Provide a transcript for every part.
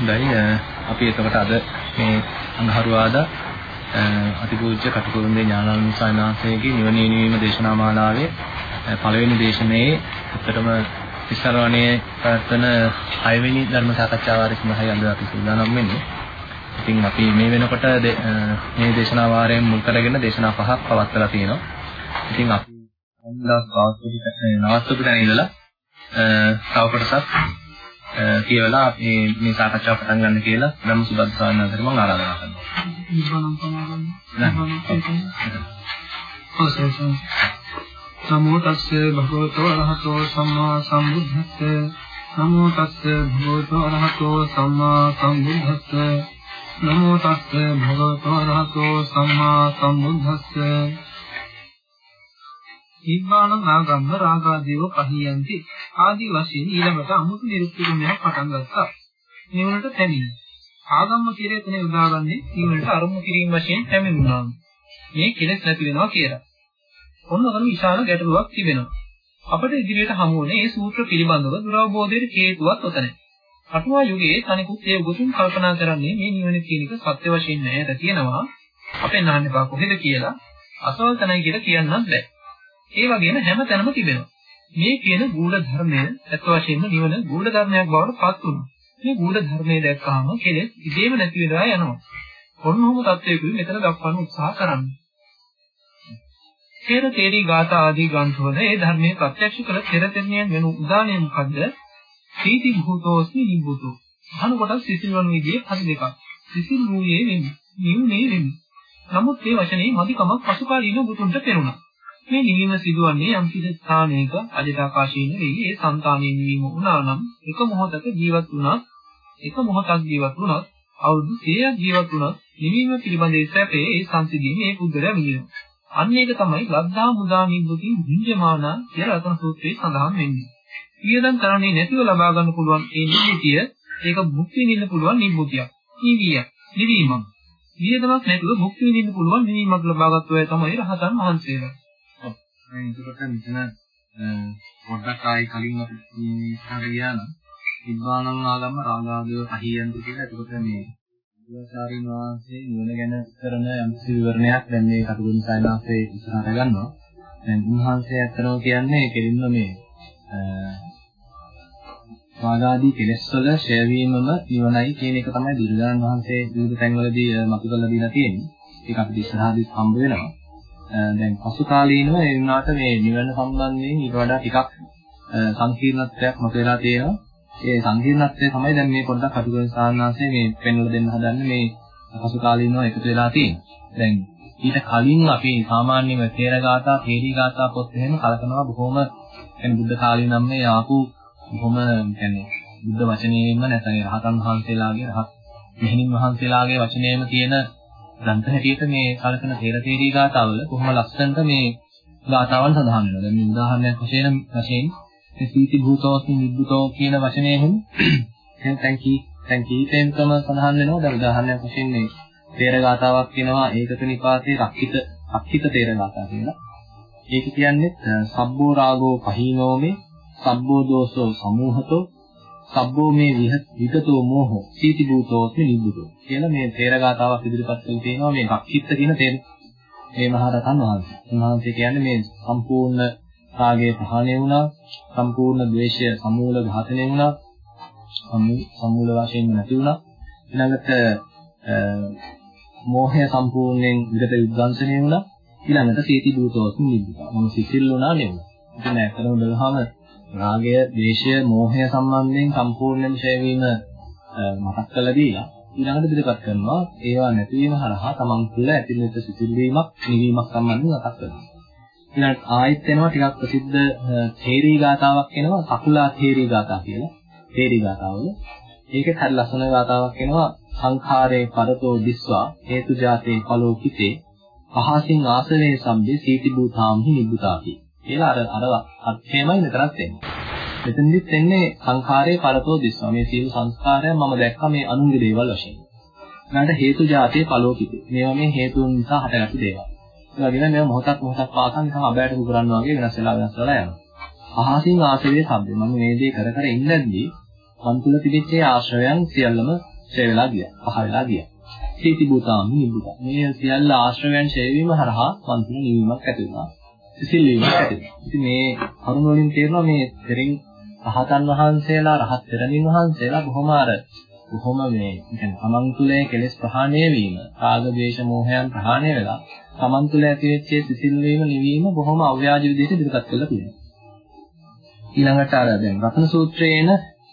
දැයි අපි එතකොට අද මේ අඟහරුවාදා අතිපූජ්‍ය කටුකුරුන්දේ ඥානානන්ද සායනාංශයේ නිවන නිවීම දේශනා මාලාවේ පළවෙනි දේශනාවේ ඇත්තටම විස්තරවණේ පැවැත්වෙන 6 වෙනි ධර්ම සාකච්ඡා වාරය සඳහායි අද අපි සූදානම් වෙන්නේ. ඉතින් අපි මේ වෙනකොට මේ දේශනා වාරයෙන් මුල් කරගෙන දේශනා පහක් පවත්වලා තියෙනවා. ඉතින් අපි අන්දාස් නවස්තු පිටන ඉඳලා තව කොටසක් කියවලා මේ මේ සාකච්ඡාව පටන් ගන්න කියලා ධම්ම සුබත් සානන්දට මම ආරාධනා කරනවා. නිබ්බානම් පමාගන්න. නමෝ තස්සේ භගවතෝ අරහතෝ සම්මා සම්බුද්දස්සේ. නමෝ තස්සේ භගවතෝ අරහතෝ සම්මා සම්බුද්දස්සේ. නමෝ තස්සේ භගවතෝ අරහතෝ සම්මා සම්බුද්දස්සේ නිබ්බාන නාගම්ම රාගාදීව පහියන්ති ආදී වශයෙන් ඊළඟට අමුතු නිරුක්තිකමයක් පටන් ගත්තා. නිවනට පැමිණ. ආගම්ම කියලා එතන උදාගන්නේ නිවනට අරමුණු කිරීම වශයෙන් පැමිණුණා. මේ කෙලෙස් නැති වෙනවා කියලා. ඔන්න ඔතන විශාල ගැටලුවක් තිබෙනවා. අපිට ඉදිරියට හමු වුණේ මේ සූත්‍ර පිළිබඳව දුරවබෝධයේ හේතුවක් ඔතනයි. අටුවා යුගයේ තනිකුත් ඒ උගතුන් කල්පනා කරන්නේ මේ නිවන කියන එක සත්‍ය වශයෙන් නැහැ කියනවා. අපෙන් අහන්න එපා කොහෙද කියලා අසවල් තනයි කියලා කියන්නත් බෑ. ඒ වගේම හැම තැනම තිබෙනවා. මේ කියන ගුඪ ධර්මය අත් වශයෙන්ම නිවන ගුඪ ධර්මයක් බවට පත් වුණා. මේ ගුඪ ධර්මයේ දැක්කහම කෙලෙස් ඉදීම නැති වෙලා යනවා. කොන්නෝම තත්වයකුයි මෙතන දක්වන්න උත්සාහ කරන්නේ. තේර තේරි ගාථා ආදී ග්‍රන්ථවල ඒ ධර්මයේ ප්‍රත්‍යක්ෂ කළ තෙරතෙනියන් වෙන උදානය මොකද්ද? සීති භූතෝස්මි නිබ්බුතෝ. අහන කොට සිසිල් වන විදිහේ පද දෙකක්. සිසිල් වූයේ වෙමි. නිවුනේ වෙමි. නමුත් මේ වචනේ මදිකමක් පසුකාලීන බුතුන්ට පෙනුණා. මේ නිවීම සිදුවන්නේ යම් කිසි ස්ථානයක අදිතාකාශී නෙවෙයි ඒ సంతානයේ නිවීම වුණා නම් එක මොහොතක ජීවත් වුණත් එක මොහොතක් ජීවත් වුණත් අවුරුදු 100ක් ජීවත් වුණත් නිවීම පිළිබඳ සැපේ ඒ සංසිඳීමේ මේ පුද්ගලයා විඳිනවා. අන්න ඒක තමයි ලද්දා මුදා නිබ්බුති විඤ්ඤමාන කියලා රතන සූත්‍රයේ සඳහන් වෙන්නේ. ඊයදන් තරණේ නැතිව ලබා ගන්න පුළුවන් ඒ නිබ්බුතිය ඒක මුක්ති විඳින්න පුළුවන් නිබ්බුතියක්. නිවිය. නිවීමක්. ඊයදමක් නැතුව මුක්ති විඳින්න පුළුවන් නිවීමක් ලබාගත්තු අය තමයි රහතන් වහන්සේලා. එතකොට මෙතන පොඩ්ඩක් ආයි කලින් අපි ඉස්සරහ ගියා නම් නිබ්බානං ආගම රාගාදව අහියන්ත කියලා එතකොට මේ බුදුසාරින් වහන්සේ නිවන ගැන කරන යම් විවරණයක් දැන් මේ කටුකුරුන් සායනාසේ ඉස්සරහට ගන්නවා. දැන් උන්වහන්සේ අත්‍තරව කියන්නේ කෙලින්ම මේ රාගාදී කෙලෙස් වල ඡය වීමම නිවනයි කියන එක තමයි බුදුරජාණන් වහන්සේ විවිධ තැන්වලදී මතු කරලා දීලා තියෙන්නේ. ඒක අපිට ඉස්සරහදී හම්බ වෙනවා. දැන් පසු කාලීනව ඒ වුණාට මේ නිවන සම්බන්ධයෙන් ඊට වඩා ටිකක් සංකීර්ණත්වයක් මතුවලා තියෙනවා. ඒ සංකීර්ණත්වය තමයි දැන් මේ පොඩ්ඩක් අතුගල සාහනාංශයේ මේ පෙන්වලා දෙන්න හදන්නේ මේ පසු කාලීනව එකතු වෙලා තියෙන්නේ. දැන් ඊට කලින් අපි සාමාන්‍යම තේරගාථා, තේරීගාථා පොත් එහෙම කලකනවා බොහොම يعني බුද්ධ කාලේ නම් මේ ආපු බොහොම يعني බුද්ධ වචනයෙන්ම නැත්නම් රහතන් වහන්සේලාගේ රහත් මෙහෙණින් වහන්සේලාගේ වචනයෙන්ම තියෙන ග්‍රන්ථ හැටියට මේ කලකන තේරතේරී ගාථාවල කොහොම ලස්සනට මේ ගාථාවන් සඳහන් වෙනවා. දැන් මේ උදාහරණයක් වශයෙන් වශයෙන් මේ සීති භූතෝස්මි නිබ්බුතෝ කියන වචනය එහෙම දැන් තැන්කි තැන්කි තෙන්කම සඳහන් වෙනවා. දැන් උදාහරණයක් වශයෙන් මේ තේර ගාථාවක් කියනවා ඒකක නිපාතේ රක්කිත රක්කිත තේර ගාථා කියලා. ඒක කියන්නේ සබ්බෝ රාගෝ පහීනෝමේ සබ්බෝ දෝසෝ සමූහතෝ සබ්බෝ මේ විගතෝ මෝහෝ සීති භූතෝස්මි නිබ්බුතෝ කියලා මේ තේරගතාවක් ඉදිරිපත් කරලා තියෙනවා මේ රක්කිත කියන තේර මේ මහරතන් වහන්සේ. උන්වහන්සේ කියන්නේ මේ සම්පූර්ණ රාගය ප්‍රහාණය වුණා, සම්පූර්ණ ද්වේෂය සමූල ඝාතනය වුණා, සමූල වශයෙන් නැති වුණා. ඊළඟට මෝහය සම්පූර්ණයෙන් විගත විද්වංශනය වුණා. ඊළඟට සීති භූතෝස්මි නිබ්බුතා. මොන සිසිල් වුණා නෙවෙයි. ඉතින් ඇත්තටම බලහම රාගය, ද්වේෂය, මෝහය සම්බන්ධයෙන් සම්පූර්ණයෙන් ඡය වීම මතක් කරලා දීලා ඊළඟට ඉදිරිපත් කරනවා ඒවා නැති වීම හරහා තමන් තුළ ඇතිවෙච්ච සිසිල් වීමක්, නිවීමක් සම්බන්ධව මතක් කරනවා. ඊළඟට ආයෙත් එනවා ටිකක් ප්‍රසිද්ධ තේරී ගාතාවක් එනවා සකුලා තේරී ගාතාව කියලා. තේරී ගාතාවල ඒකෙත් හරි ලස්සන ගාතාවක් එනවා සංඛාරේ පරතෝ දිස්වා හේතු ජාතේ ඵලෝ කිතේ පහසින් ආසවේ සම්බේ සීති භූතාම්හි නිබ්බුතාති කියලා අර අර අර්ථයමයි මෙතනත් එන්නේ. මෙතනදිත් එන්නේ සංඛාරයේ පරතෝ දිස්වා. මේ සියලු සංස්කාරයන් මම දැක්කා මේ අනුන්ගේ දේවල් වශයෙන්. ඊළඟට හේතු જાතේ පලෝකිතේ. මේවා මේ හේතුන් නිසා හටගත්තු දේවල්. ඒ වගේම මේවා මොහොතක් මොහොතක් පාසා නිකන් අබෑට පුරන්න වගේ වෙනස් වෙලා වෙනස් වෙලා යනවා. අහසින් ආසවේ සම්බේ. මම මේ දේ කර කර ඉන්නද්දී මන් තුල තිබිච්ච ආශ්‍රයයන් සියල්ලම ඡය වෙලා ගියා. පහ වෙලා ගියා. සීති භූතාම නිබ්බුත. මේ සියල්ල ආශ්‍රයයන් ඡය වීම හරහා මන් තුල නිවීමක් ඇති වුණා. සිසිල් වීමක් ඇති වුණා. ඉතින් මේ කරුණ වලින් තේරෙනවා මේ දෙරින් රහතන් වහන්සේලා රහත් තෙරණින් වහන්සේලා බොහොම අර බොහොම මේ කියන්නේ තමන් තුළේ කෙලෙස් ප්‍රහාණය වීම, රාග, ද්වේෂ, මෝහයන් ප්‍රහාණය වෙලා තමන් තුළ ඇතිවෙච්ච සිසිල් වීම, නිවීම බොහොම අව්‍යාජ විදිහට ඉදිරිපත් කරලා තියෙනවා. ඊළඟට අර දැන් රත්න සූත්‍රයේන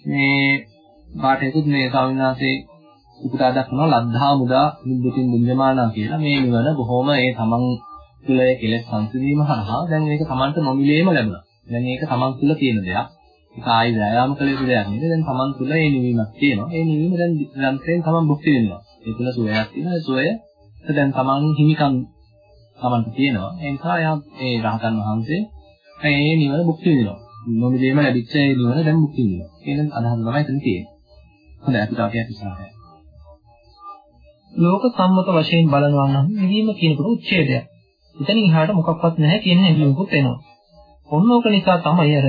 මේ පාඨයකුත් මේ ස්වාමීන් වහන්සේ උපුටා දක්වනවා ලද්ධා මුදා නිබ්බුතින් බුද්ධමානා කියලා මේ නිවන බොහොම ඒ තමන් තුළ කෙලෙස් සංසිඳීම හරහා දැන් මේක තමන්ට නොමිලේම ලැබුණා. දැන් මේක තමන් තුළ තියෙන දෙයක්. ඒක ආයි ව්‍යායාම කළ යුතු දෙයක් නෙවෙයි. දැන් තමන් තුළ ඒ නිවීමක් තියෙනවා. ඒ නිවීම දැන් නිරන්තරයෙන් තමන් භුක්ති විඳිනවා. ඒ තුළ සුවයක් තියෙනවා. ඒ සුවය දැන් තමන් හිමිකම් තමන්ට තියෙනවා. ඒ නිසා එයා ඒ රහතන් වහන්සේ මේ නිවන භුක්ති විඳිනවා. නොමිලේම ලැබිච්ච ඒ නිවන දැන් භුක්ති විඳිනවා. කියන අදහස තමයි එතන තියෙන්නේ. හොඳයි අපි තව ටිකක් ඉස්සරහට ලෝක සම්මත වශයෙන් බලනවා නම් නිවීම කියනකොට උච්ඡේදයක්. එතන ඉහාට මොකක්වත් නැහැ කියන හැඟීමකුත් එනවා. ඔන්න ඕක නිසා තමයි අර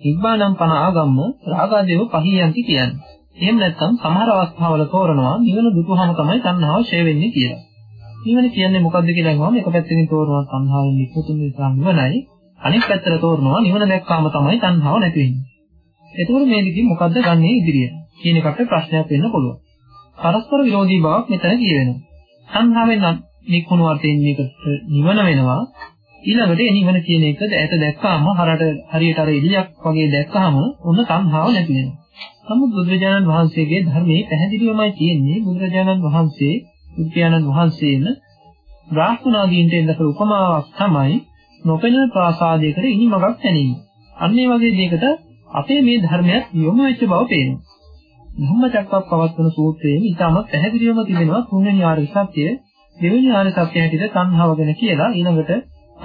නිබ්බානම් පන ආගම්ම රාගාදේව පහියන්ති කියන්නේ. එහෙම නැත්නම් සමහර අවස්ථාවල තෝරනවා නිවන දුතුහම තමයි තණ්හාව ඡය වෙන්නේ කියලා. නිවන කියන්නේ මොකද්ද කියලා අහුවම එක පැත්තකින් තෝරනවා තණ්හාවෙන් නිකුතුන් නිසා නිවනයි අනෙක් පැත්තට තෝරනවා නිවන දැක්කාම තමයි තණ්හාව නැති වෙන්නේ. එතකොට මේ දෙකෙන් මොකද්ද ගන්නෙ ඉදිරියට කියන එකට ප්‍රශ්නයක් වෙන්න පුළුවන්. පරස්පර විරෝධී බවක් මෙතන කියවෙනවා. තණ්හාවෙන් නිකුණු වර්තයෙන් මේකට නිවන වෙනවා ඊළඟට ඒ නිවන කියන එක ඈත දැක්කාම හරට හරියට අර එළියක් වගේ දැක්කාම ඔන්න සංහාව නැති වෙනවා. නමුත් බුදුරජාණන් වහන්සේගේ ධර්මයේ පැහැදිලිවමයි තියෙන්නේ බුදුරජාණන් වහන්සේ බුද්ධයාණන් වහන්සේම බ්‍රාහ්මනාදීන්ට එන්නක උපමාවක් තමයි නොපෙනෙන ප්‍රාසාදයකට ඉනිමගක් තැනීම. අන්න ඒ වගේ දෙයකට අපේ මේ ධර්මයක් යොමු වෙච්ච බව පේනවා. ධම්මචක්කප්පවත්තන සූත්‍රයේ ඊටමත් පැහැදිලිවම තිබෙනවා තුන්වෙනි ආර්ය සත්‍ය දෙවෙනි ආර්ය සත්‍ය හැටියට සංහාව ගැන කියලා ඊළඟට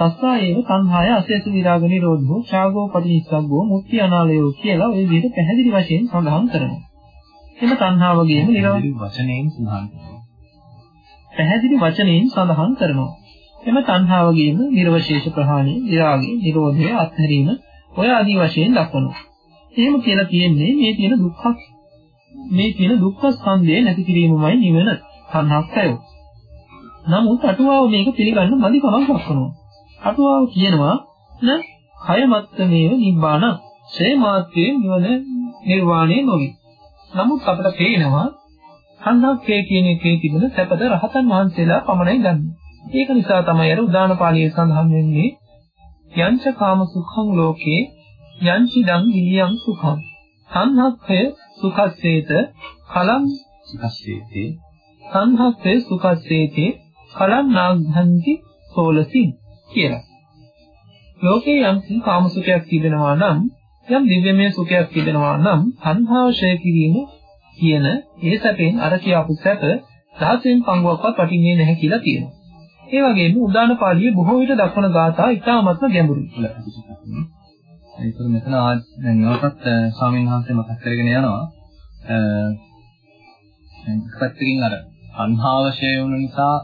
සස්සායේව සංහාය අසේස විරාග නිරෝධෝ ඡාගෝ පටිච්චසග්ගෝ මුක්ති අනාලයෝ කියලා ওই විදිහට පැහැදිලි වශයෙන් සඳහන් කරනවා. එම සංහාවගේම නිරෝධ වචනයෙන් සඳහන් කරනවා. පැහැදිලි වචනයෙන් සඳහන් කරනවා. එම සංහාවගේම නිර්වශේෂ ප්‍රහාණය, විරාගය, නිරෝධය, අත්හැරීම ඔය ආදී වශයෙන් දක්වනවා. එහෙම කියලා කියන්නේ මේ තියෙන දුක්ඛ මේ තියෙන දුක්ඛ ස්කන්ධය නැති කිරීමමයි නිවන සංහක්කය. නමුත් අටුවාව මේක පිළිගන්න මදි කමක් දක්වනවා. අටුවාව කියනවා න කය මත්තමේව නිබ්බාන ශ්‍රේ මාත්‍රයේ නිවන නිර්වාණය නොවි. නමුත් අපිට පේනවා සංහක්කේ කියන එකේ තිබෙන සැපද රහතන් වහන්සේලා පමණයි ගන්න. ඒක නිසා තමයි අර උදාන පාළියේ සඳහන් වෙන්නේ යංච කාම සුඛං ලෝකේ යංචි දං විලියං සුඛං. සංහක්කය සුඛස්සේත කලං සුඛස්සේතේ සංහක්කය සුඛස්සේතේ කලං නාග්ධන්ති සෝලසින් කියලා. ලෝකේ යම් කාම සුඛයක් තිබෙනවා නම් යම් දිව්‍යමය සුඛයක් තිබෙනවා නම් සංහාවශය කිරීම කියන ඒ සැපෙන් අර කියාපු සැප දහසෙන් පංගුවක්වත් වටින්නේ නැහැ කියලා කියනවා. ඒ වගේම උදාන පාළියේ බොහෝ විට දක්වන ගාථා ඉතාමත්ම ගැඹුරුයි කියලා. ඒක මෙතන දැන් නවකත් ස්වාමීන් වහන්සේ මතක් කරගෙන යනවා. දැන් පැත්තකින් අර අන්හාවශය වුණ නිසා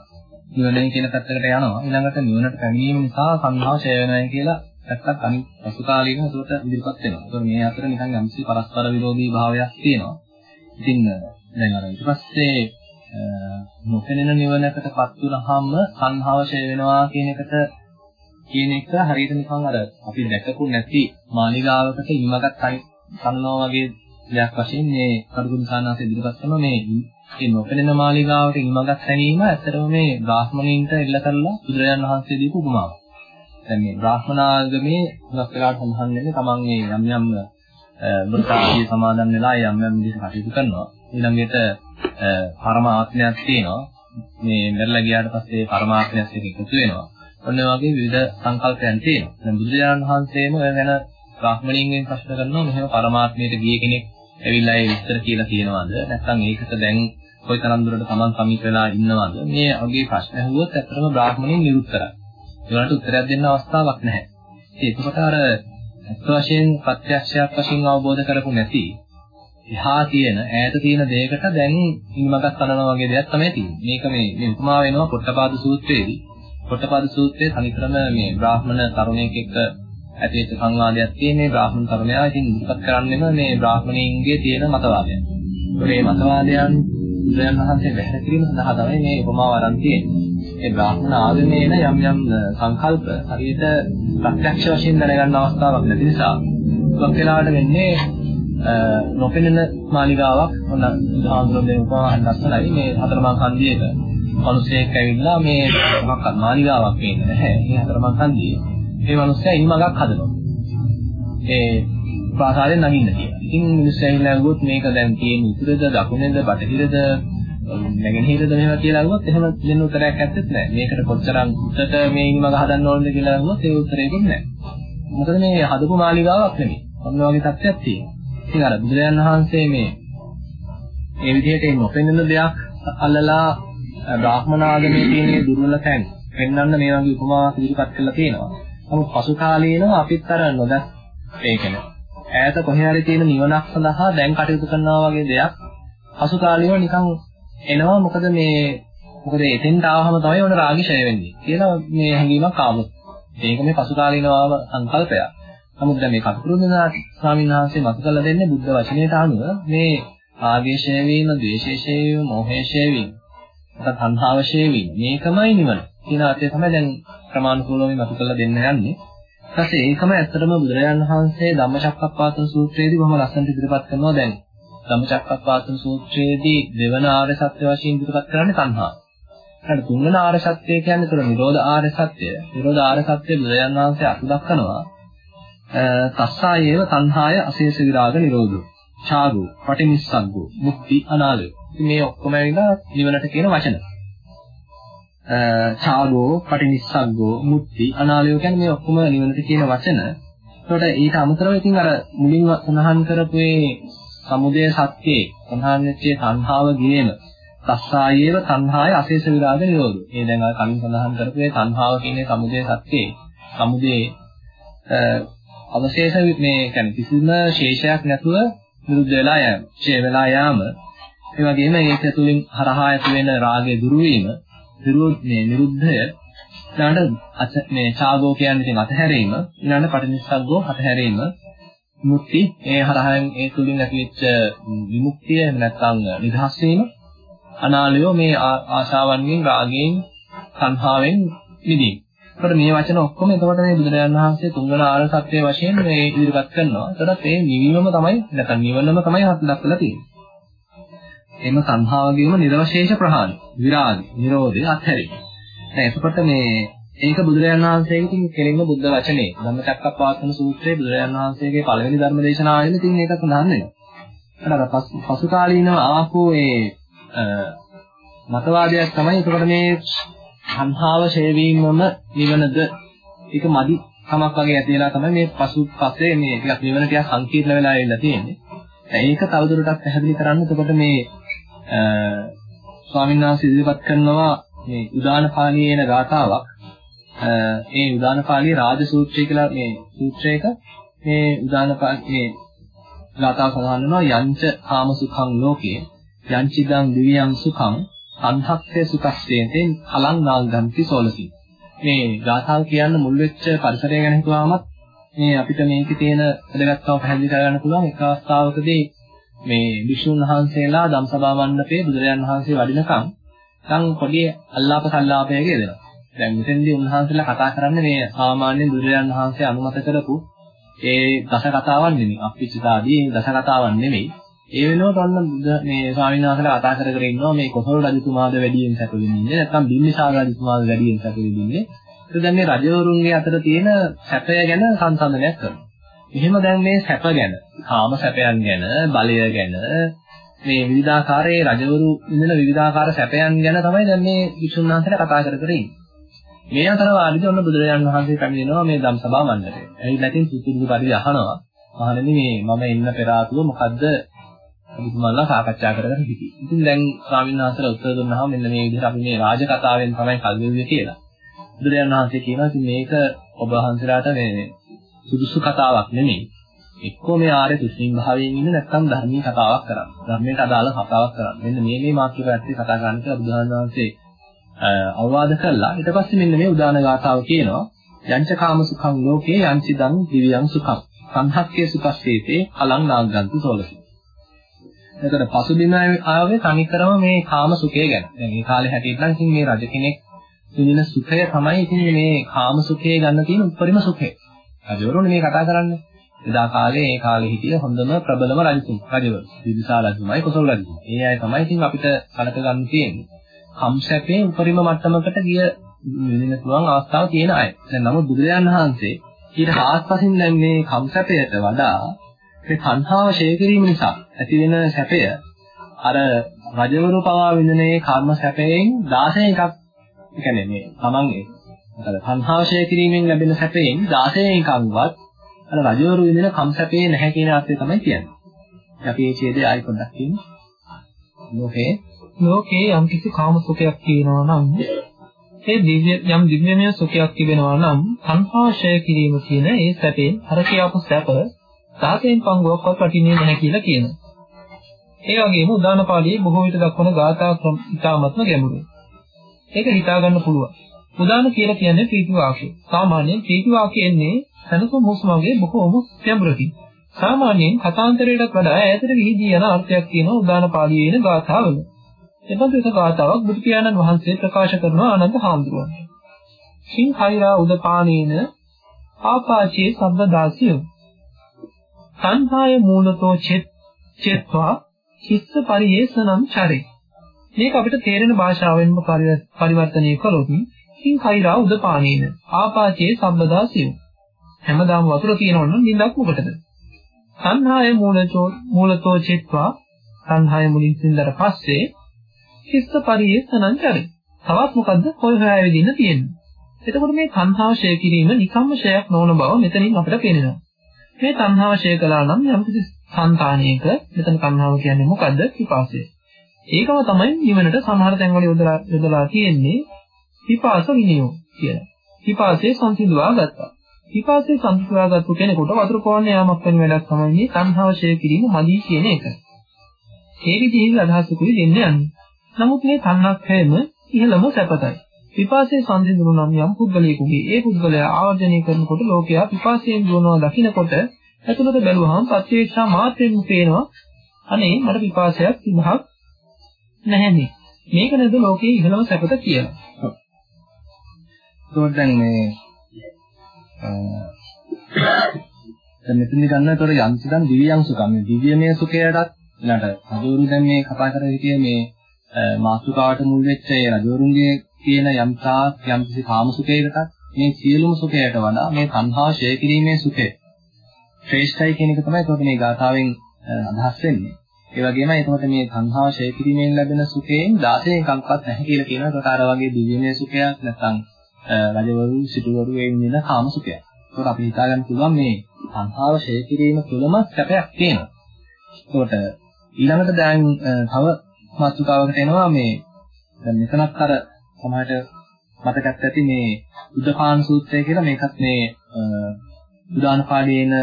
නිවන කියන පැත්තකට යනවා. ඊළඟට නිවනට පැමිණීම නිසා සංහාව ඡය වෙනවා කියලා පැත්තක් අනිත් පසුකාලීන හසුවට ඉදිරිපත් වෙනවා. ඒතකොට මේ අතර නිකන් යම්සි පරස්පර විරෝධී භාවයක් තියෙනවා. ඉතින් දැන් අර ඊට පස්සේ නොපෙනෙන නිවනකටපත් වුනහම සංහාව ඡය වෙනවා කියන එකට කියන එක හරියට නිකන් අර අපි දැකපු නැති මාලිගාවකට ඉමගත් කන්නවා වගේ දෙයක් වශයෙන් මේ කරුකුන් සානාස ඉදිරිපත් කරන මේ මේ නොපෙනෙන මාලිගාවට ඉමගත් හැංගීම ඇත්තටම මේ බ්‍රාහ්මණයින්ට එල්ල කරලා බුදුරජාණන් වහන්සේ දීපු උපමාවක්. දැන් මේ බ්‍රාහ්මනාගමේ හුඟක් වෙලාවට සඳහන් වෙන්නේ තමන් මේ යම් යම් වෘතාදී සමාදන් වෙලා යම් යම් විදිහට කටයුතු කරනවා. ඊළඟට පරමාත්මයක් තියෙනවා. මේ මෙරළ ගියාට පස්සේ පරමාත්මයක් එක්ක එකතු වෙනවා. ඔන්න වගේ විවිධ සංකල්පයන් තියෙනවා. දැන් බුදුරජාණන් වහන්සේම ඔය ගැන බ්‍රාහ්මණයින්ගෙන් ප්‍රශ්න කරනවා මෙහෙම පරමාත්මයට ගිය කෙනෙක් ඇවිල්ලා ඒ විස්තර කියලා කියනවාද නැත්නම් ඒකට දැන් කොයි තරම් දුරට Taman සමීප වෙලා ඉන්නවද මේ වගේ ප්‍රශ්න අහුවොත් ඇත්තටම බ්‍රාහ්මණයින් නිරුත්තරයි. ඒවට උත්තරයක් දෙන්න අවස්ථාවක් නැහැ. ඒකකට අර අත් වශයෙන් ප්‍රත්‍යක්ෂයක් වශයෙන් අවබෝධ කරපු නැති එහා තියෙන ඈත තියෙන දෙයකට දැන් ඉනිමගක් කරනවා වගේ දෙයක් තමයි තියෙන්නේ. මේක මේ මේ උපමා වෙනවා පොට්ටපාද සූත්‍රයේදී. පොට්ටපාද සූත්‍රයේ තනිකරම මේ බ්‍රාහ්මණ තරුණයෙක් එක්ක ඇතිවෙච්ච සංවාදයක් තියෙන්නේ බ්‍රාහ්මණ තරුණයා. ඉතින් ඉදිරිපත් කරන්නේම මේ බ්‍රාහ්මණයින්ගේ තියෙන මතවාදයන්. ඒ මතවාදයන් බුදුරජාණන් වහන්සේ වැහැර කිරීම සඳහා තමයි මේ උපමාව අරන් තියෙන්නේ. ඒ බ්‍රාහ්මණ ආගමේ එන යම් යම් සංකල්ප හරියට ප්‍රත්‍යක්ෂ වශයෙන් දැනගන්න අවස්ථාවක් නැති නිසා උගක් වෙලාවට වෙන්නේ නොපෙනෙන මාලිගාවක් ඔන්න බුදුහාමුදුරනේ උපමාවෙන් ලස්සනයි මේ හතරමං හන්දියේක මිනිස්සෙක් ඇවිල්ලා මේ මොකක්වත් මාලිගාවක් පේන්නේ නැහැ. මේ හතරමං හන්දියේ. මේ මිනිස්සයා ඉනිමගක් හදනවා. ඒ ප්‍රාසාදයෙන් නගින්න කියලා. ඉතින් මිනිස්සු ඇවිල්ලා අහුවොත් මේක දැන් තියෙන උතුරද දකුණේද බටහිරද නැගෙනහිරද මෙහෙම කියලා අහුවොත් එහෙම දෙන්න උත්තරයක් ඇත්තෙත් නැහැ. මේකට කොච්චරක් උඩට මේ ඉනිමග හදන්න ඕනද කියලා අහුවොත් ඒ උත්තරේකුත් නැහැ. මොකද මේ හදපු මාලිගාවක් නෙමෙයි. ඔන්න වගේ තත්ත්වයක් තියෙනවා. ඉතින් අර බුදුරජාණන් වහන්සේ මේ මේ විදිහට නොපෙනෙන දෙයක් අල්ලලා බ්‍රාහ්මණ ආගමේ තියෙන දුර්වල තැන් පෙන්වන්න මේ වගේ උපමාවක් ඉදිරිපත් කරලා තියෙනවා. නමුත් පසු කාලේනම අපිත් අර නොදැක් ඒ කියන්නේ ඈත කොහේ හරි තියෙන නිවනක් සඳහා දැන් කටයුතු කරනවා වගේ දෙයක් පසු කාලේම නිකන් එනවා මොකද මේ මොකද එතෙන්ට ආවම තමයි ඔන්න රාගය ඡය වෙන්නේ කියලා මේ හැඟීමක් ආවොත් ඒක මේ පසු කාලීනවාම සංකල්පයක්. නමුත් දැන් මේ කතුරුදනා ස්වාමීන් වහන්සේ මත කළ දෙන්නේ බුද්ධ වචනයට අනුව මේ ආගයේ ඡය වීම, ද්වේෂයේ ඡය වීම, මෝහයේ ඡය වීම, නැත්නම් තණ්හාව ඡය වීම. මේකමයි නිවන. කියන අර්ථය තමයි දැන් ප්‍රමාණිකවම මත කළ දෙන්න යන්නේ. ඊපස්සේ ඒකම ඇත්තටම බුදුරජාණන් වහන්සේ ධම්මචක්කප්පවත්තන සූත්‍රයේදී බොහොම ලස්සනට ඉදිරිපත් කරනවා දැන්. ධම්මචක්කප්පවත්තන සූත්‍රයේදී දෙවන ආර්ය සත්‍ය වශයෙන් ඉදිරිපත් කරන්නේ තණ්හාව. ඊට තුන්වන ආර්ය සත්‍ය කියන්නේ ඒතර නිරෝධ ආර්ය සත්‍ය. නිරෝධ ආර්ය සත්‍ය බුදුරජාණන් වහන්සේ අතු දක්වනවා. තස්සායේව තණ්හාය අශේෂ විරාග නිරෝධෝ. ඡාගෝ, පටිනිස්සග්ගෝ, මුක්ති අනාලය. මේ ඔක්කොම ඇවිල්ලා නිවනට කියන වචන. ඡාගෝ, පටිනිස්සග්ගෝ, මුක්ති අනාලය කියන්නේ මේ ඔක්කොම නිවනට කියන වචන. ඒකට ඊට අමතරව ඉතින් අර මුලින්ම සඳහන් කරපු මේ සමුදය සත්‍යයේ සඳහන් වෙච්ච තණ්හාව ගිනේම තස්සායේව තණ්හාය අශේෂ විරාග නිරෝධෝ. මේ දැන් අර කලින් සඳහන් කරපු මේ තණ්හාව කියන සමුදය සත්‍යයේ සමුදේ අවශේෂ මේ කියන්නේ කිසිම ශේෂයක් නැතුව නිරුද්ධ වෙලා යෑම. ඡේ වෙලා යාම. ඒ වගේම ඒක තුලින් හරහා ඇති වෙන රාගයේ දුරු වීම, විරුද්ධ මේ නිරුද්ධය ඊළඟට මේ ඡාගෝ කියන්නේ ඉතින් අතහැරීම, ඊළඟට පටිනිස්සග්ගෝ අතහැරීම, මුක්ති ඒ හරහාෙන් ඒ තුලින් ඇතිවෙච්ච විමුක්තිය නැත්නම් නිදහස් වීම, අනාලයෝ මේ ආශාවන්ගෙන්, රාගයෙන්, සංහාවෙන් මිදීම. ඒකට මේ වචන ඔක්කොම එතකොට මේ බුදුරජාණන් වහන්සේ තුන්වන ආර්ය සත්‍ය වශයෙන් මේ ඉදිරිපත් කරනවා. ඒකට මේ නිවීමම තමයි නැත්නම් නිවනම තමයි හත් දක්වලා තියෙන්නේ. එම සංහාවගේම නිර්වශේෂ ප්‍රහාණය, විරාගය, නිරෝධය අත්හැරීම. දැන් එතකොට මේ ඒක බුදුරජාණන් වහන්සේගෙන් කෙලින්ම බුද්ධ වචනේ ධම්මචක්කප්පවත්තන සූත්‍රයේ බුදුරජාණන් වහන්සේගේ පළවෙනි ධර්ම දේශනාවෙම තියෙන එක සඳහන් වෙනවා. අර පසු කාලීනව ආපු ඒ මතවාදයක් තමයි එතකොට මේ සංහාව ඡය වීමම නිවනද ඒක මදි කමක් වගේ ඇති වෙලා තමයි මේ පසු පස්සේ මේ ටිකක් නිවන ටිකක් සංකීර්ණ වෙලා ඉන්න තියෙන්නේ. ඒක තවදුරටත් පැහැදිලි කරන්න එතකොට මේ ස්වාමීන් වහන්සේ ඉදිරිපත් කරනවා මේ උදාන පාළියේ එන ගාථාවක්. ඒ උදාන පාළියේ රාජ සූත්‍රය කියලා මේ සූත්‍රයක මේ උදාන පාළියේ ගාථාව සඳහන් වෙනවා යංච කාම සුඛං ලෝකේ යංචිදං දිව්‍යං සුඛං සංහක්ඛය සුඛස්සේතෙන් අලං නාගන්ති සෝලසි. මේ ගාථාව කියන්න මුල් වෙච්ච පරිසරය ගැන හිතුවාමත් මේ අපිට මේකේ තියෙන වැදගත්කම පැහැදිලි කරගන්න පුළුවන් එක අවස්ථාවකදී මේ විෂුන් වහන්සේලා ධම්සභා මණ්ඩපයේ බුදුරජාන් වහන්සේ වඩිනකම් නම් පොඩි අල්ලාප සල්ලාපයක යෙදෙනවා. දැන් මෙතෙන්දී උන්වහන්සේලා කතා කරන්නේ මේ සාමාන්‍ය බුදුරජාන් වහන්සේ අනුමත කරපු ඒ දස කතාවන් නෙමෙයි. අප්පිච්චතාදී දස කතාවන් නෙමෙයි. ඒ වෙනුවට ඔන්න මේ ස්වාමීන් වහන්සේලා කතා කර කර ඉන්නවා මේ කොසල් රජතුමාද වැඩියෙන් සැප විඳින්නේ නැත්නම් බිම්බිසාර රජතුමාද වැඩියෙන් සැප විඳින්නේ. ඒක දැන් මේ රජවරුන්ගේ අතර තියෙන සැපය ගැන සංසන්දනයක් කරනවා. එහෙම දැන් මේ සැප ගැන, කාම සැපයන් ගැන, බලය ගැන මේ විවිධාකාරයේ රජවරු ඉඳන විවිධාකාර සැපයන් ගැන තමයි දැන් මේ විසුණු වහන්සේලා කතා කර කර ඉන්නේ. මේ අතර වාදිදී ඔන්න බුදුරජාණන් වහන්සේ පැමිණෙනවා මේ ධම්සභා මණ්ඩපේ. ඇවිල්ලා තින් සුසුදු පරිදි අහනවා. මහණෙනි මේ මම ඉන්න පෙර ආතුව මොකද්ද මුතුමල්ලා සාකච්ඡා කරගෙන හිටියේ. ඉතින් දැන් ස්වාමීන් වහන්සේලා උත්තර දුන්නාම මෙන්න මේ විදිහට අපි මේ රාජ කතාවෙන් තමයි කල්වෙන්නේ කියලා. බුදුරජාණන් වහන්සේ කියනවා ඉතින් මේක ඔබ වහන්සේලාට මේ සුදුසු කතාවක් නෙමෙයි. එක්කෝ මේ ආර්ය තුෂ්ණින් භාවයෙන් ඉන්න නැත්නම් ධර්මී කතාවක් කරන්න. ධර්මයට අදාළ කතාවක් කරන්න. මෙන්න මේ මේ මාතෘකාවත් කතා කරන්න කියලා බුදුරජාණන් වහන්සේ අවවාද කළා. ඊට පස්සේ මෙන්න මේ උදාන ගාථාව කියනවා. යංච කාම සුඛං ලෝකේ යංචි දං දිව්‍යං සුඛං. සංහක්කේ සුඛස්සේතේ අලං නාග්ගන්තු සෝලසි. එතකොට පසුබිම ආවේ තනිකරම මේ කාම සුඛය ගැන. දැන් මේ කාලේ හැටියට නම් ඉතින් මේ රජ කෙනෙක් විඳින සුඛය තමයි ඉතින් මේ කාම සුඛය ගන්න තියෙන උපරිම සුඛය. රජවරුනේ මේ කතා කරන්නේ. එදා කාලේ ඒ කාලේ හිටිය හොඳම ප්‍රබලම රජතුන් රජවරු. විදුසා රජුමයි කොසල් රජුමයි. ඒ අය තමයි ඉතින් අපිට කලක ගන්න තියෙන්නේ. කම්සැපේ උපරිම මට්ටමකට ගිය විඳින්න පුළුවන් අවස්ථාව තියෙන අය. දැන් නමුත් බුදුරජාණන් වහන්සේ ඊට හාස්පසින් දැන් මේ කම්සැපයට වඩා මේ තණ්හාව ෂේ කිරීම නිසා ඇති වෙන සැපය අර රජවරු පවා විඳිනේ කර්ම සැපයෙන් 16 එකක් කියන්නේ මේ තමන්ගේ අර තණ්හාව ෂේ කිරීමෙන් ලැබෙන සැපයෙන් 16 එකක්වත් අර රජවරු විඳින කම් සැපේ නැහැ කියන අර්ථය තමයි කියන්නේ. අපි මේ ඡේදයේ ආයි පොඩ්ඩක් කියමු. ලෝකේ ලෝකේ යම්කිසි කාම සුඛයක් තියෙනවා නම් ඒ දිව්‍ය යම් දිව්‍යමය සුඛයක් තිබෙනවා නම් සංහාශය කිරීම කියන ඒ සැපේ අර කියපු සැප සාතෙන් පංගුවක්වත් වටින්නේ නැහැ කියලා කියනවා. ඒ වගේම උදාන පාළියේ බොහෝ විට දක්වන ගාථා ක්‍රම ඉතාමත්ම ගැඹුරුයි. ඒක හිතා ගන්න පුළුවන්. උදාන කියලා කියන්නේ ප්‍රීති වාක්‍ය. සාමාන්‍යයෙන් ප්‍රීති වාක්‍ය එන්නේ සනසුන් මුස්මගේ බොහෝම ගැඹුරකින්. සාමාන්‍යයෙන් කතාන්තරයටත් වඩා ඈතට විහිදී යන අර්ථයක් තියෙන උදාන පාළියේ එන ගාථාවල. එබඳු එක ගාථාවක් බුදු පියාණන් වහන්සේ ප්‍රකාශ කරනවා ආනන්ද හාමුදුරුවෝ. සිං හයිරා උදපානේන ආපාචේ සබ්බදාසියෝ සංහාය මූලතෝ චෙත් චෙත්වා චිත්ත පරියේසනම් චරේ මේක අපිට තේරෙන භාෂාවෙන්ම පරිවර්තනය කළොත් කිං කෛරා උදපානේන. ආපාචේ සම්බදාසියු හැමදාම වතුර තියෙනවනම් නිින්දක් මොකටද? සංහාය මූලතෝ මූලතෝ චෙත්වා සංහාය මුලින් සින්දර පස්සේ චිත්ත පරියේසනම් චරේ තවත් මොකද්ද? හොය හොයා වෙදින්න තියෙන්නේ? එතකොට මේ තණ්හාව ෂය කිරීම නිකම්ම ෂයක් නොවන බව මෙතනින් අපිට පේනවා. මේ තණ්හාව ෂය කළා නම් යම්කිසි సంతානයක මෙතන තණ්හාව කියන්නේ මොකද්ද? පිපාසය. ඒකම තමයි නිවනට සමහර තැන්වල යොදලා යොදලා තියෙන්නේ. පිපාස විනයෝ කියලා. පිපාසයේ සංසිඳුවා ගත්තා. පිපාසයේ සංසිඳුවා ගත්තු කෙනෙකුට වතුර පොවන්න යාමක් වෙන වැඩක් තමයි මේ තණ්හාව ෂය කිරීම මදි කියන එක. ඒ විදිහින් අදහසකුයි දෙන්නේ යන්නේ. නමුත් මේ තණ්හක්ඛයම ඉහළම සැපතයි. පිපාසයේ සංසිඳුණු නම් යම් පුද්ගලයෙකුගේ ඒ පුද්ගලයා ආවර්ජනය කරනකොට ලෝකයා පිපාසයෙන් දුවනවා දකින්නකොට ඇතුළත බැලුවහම ප්‍රත්‍යක්ෂා මාත්‍රෙන් පේනවා අනේ මට පිපාසයක් ඉමහක් නැහැනේ මේක නේද ලෝකයේ ඉහළම සැපත කියලා. ඒකෝට දැන් මේ දැන් මෙතනදි ගන්නතොර යම්සිදන් දිව්‍යං සුඛම් මේ දිව්‍යමය සුඛයටත් ඊළඟට අදෝරු දැන් මේ කතා කරලා හිටියේ මේ මාසුකාවට මුල් වෙච්ච ඒ රජවරුන්ගේ තියෙන යම් තාක් යම් කිසි කාමසුඛයකට මේ සියලුම සුඛයට වඩා මේ සංහා ෂය කිරීමේ සුඛය ශ්‍රේෂ්ඨයි කියන එක තමයි එතකොට මේ ගාථාවෙන් අදහස් වෙන්නේ. ඒ වගේමයි එතකොට මේ සංහාව ෂය කිරීමෙන් ලැබෙන සුඛයෙන් 16 එකක්වත් නැහැ කියලා කියනවා. ඒකට අර වගේ දිව්‍යමය සුඛයක් නැත්නම් රජවරු සිටුවරු ඒ විදිහට කාම සුඛයක්. ඒකට අපි හිතා ගන්න පුළුවන් මේ සංහාව ෂය කිරීම තුළම සැපයක් තියෙනවා. ඒකට ඊළඟට දැන් තව මාතෘකාවකට එනවා මේ දැන් මෙතනත් අර සමහරට මතකත් ඇති මේ උද්දපාන සූත්‍රය කියලා මේකත් මේ උදාන පාළියේන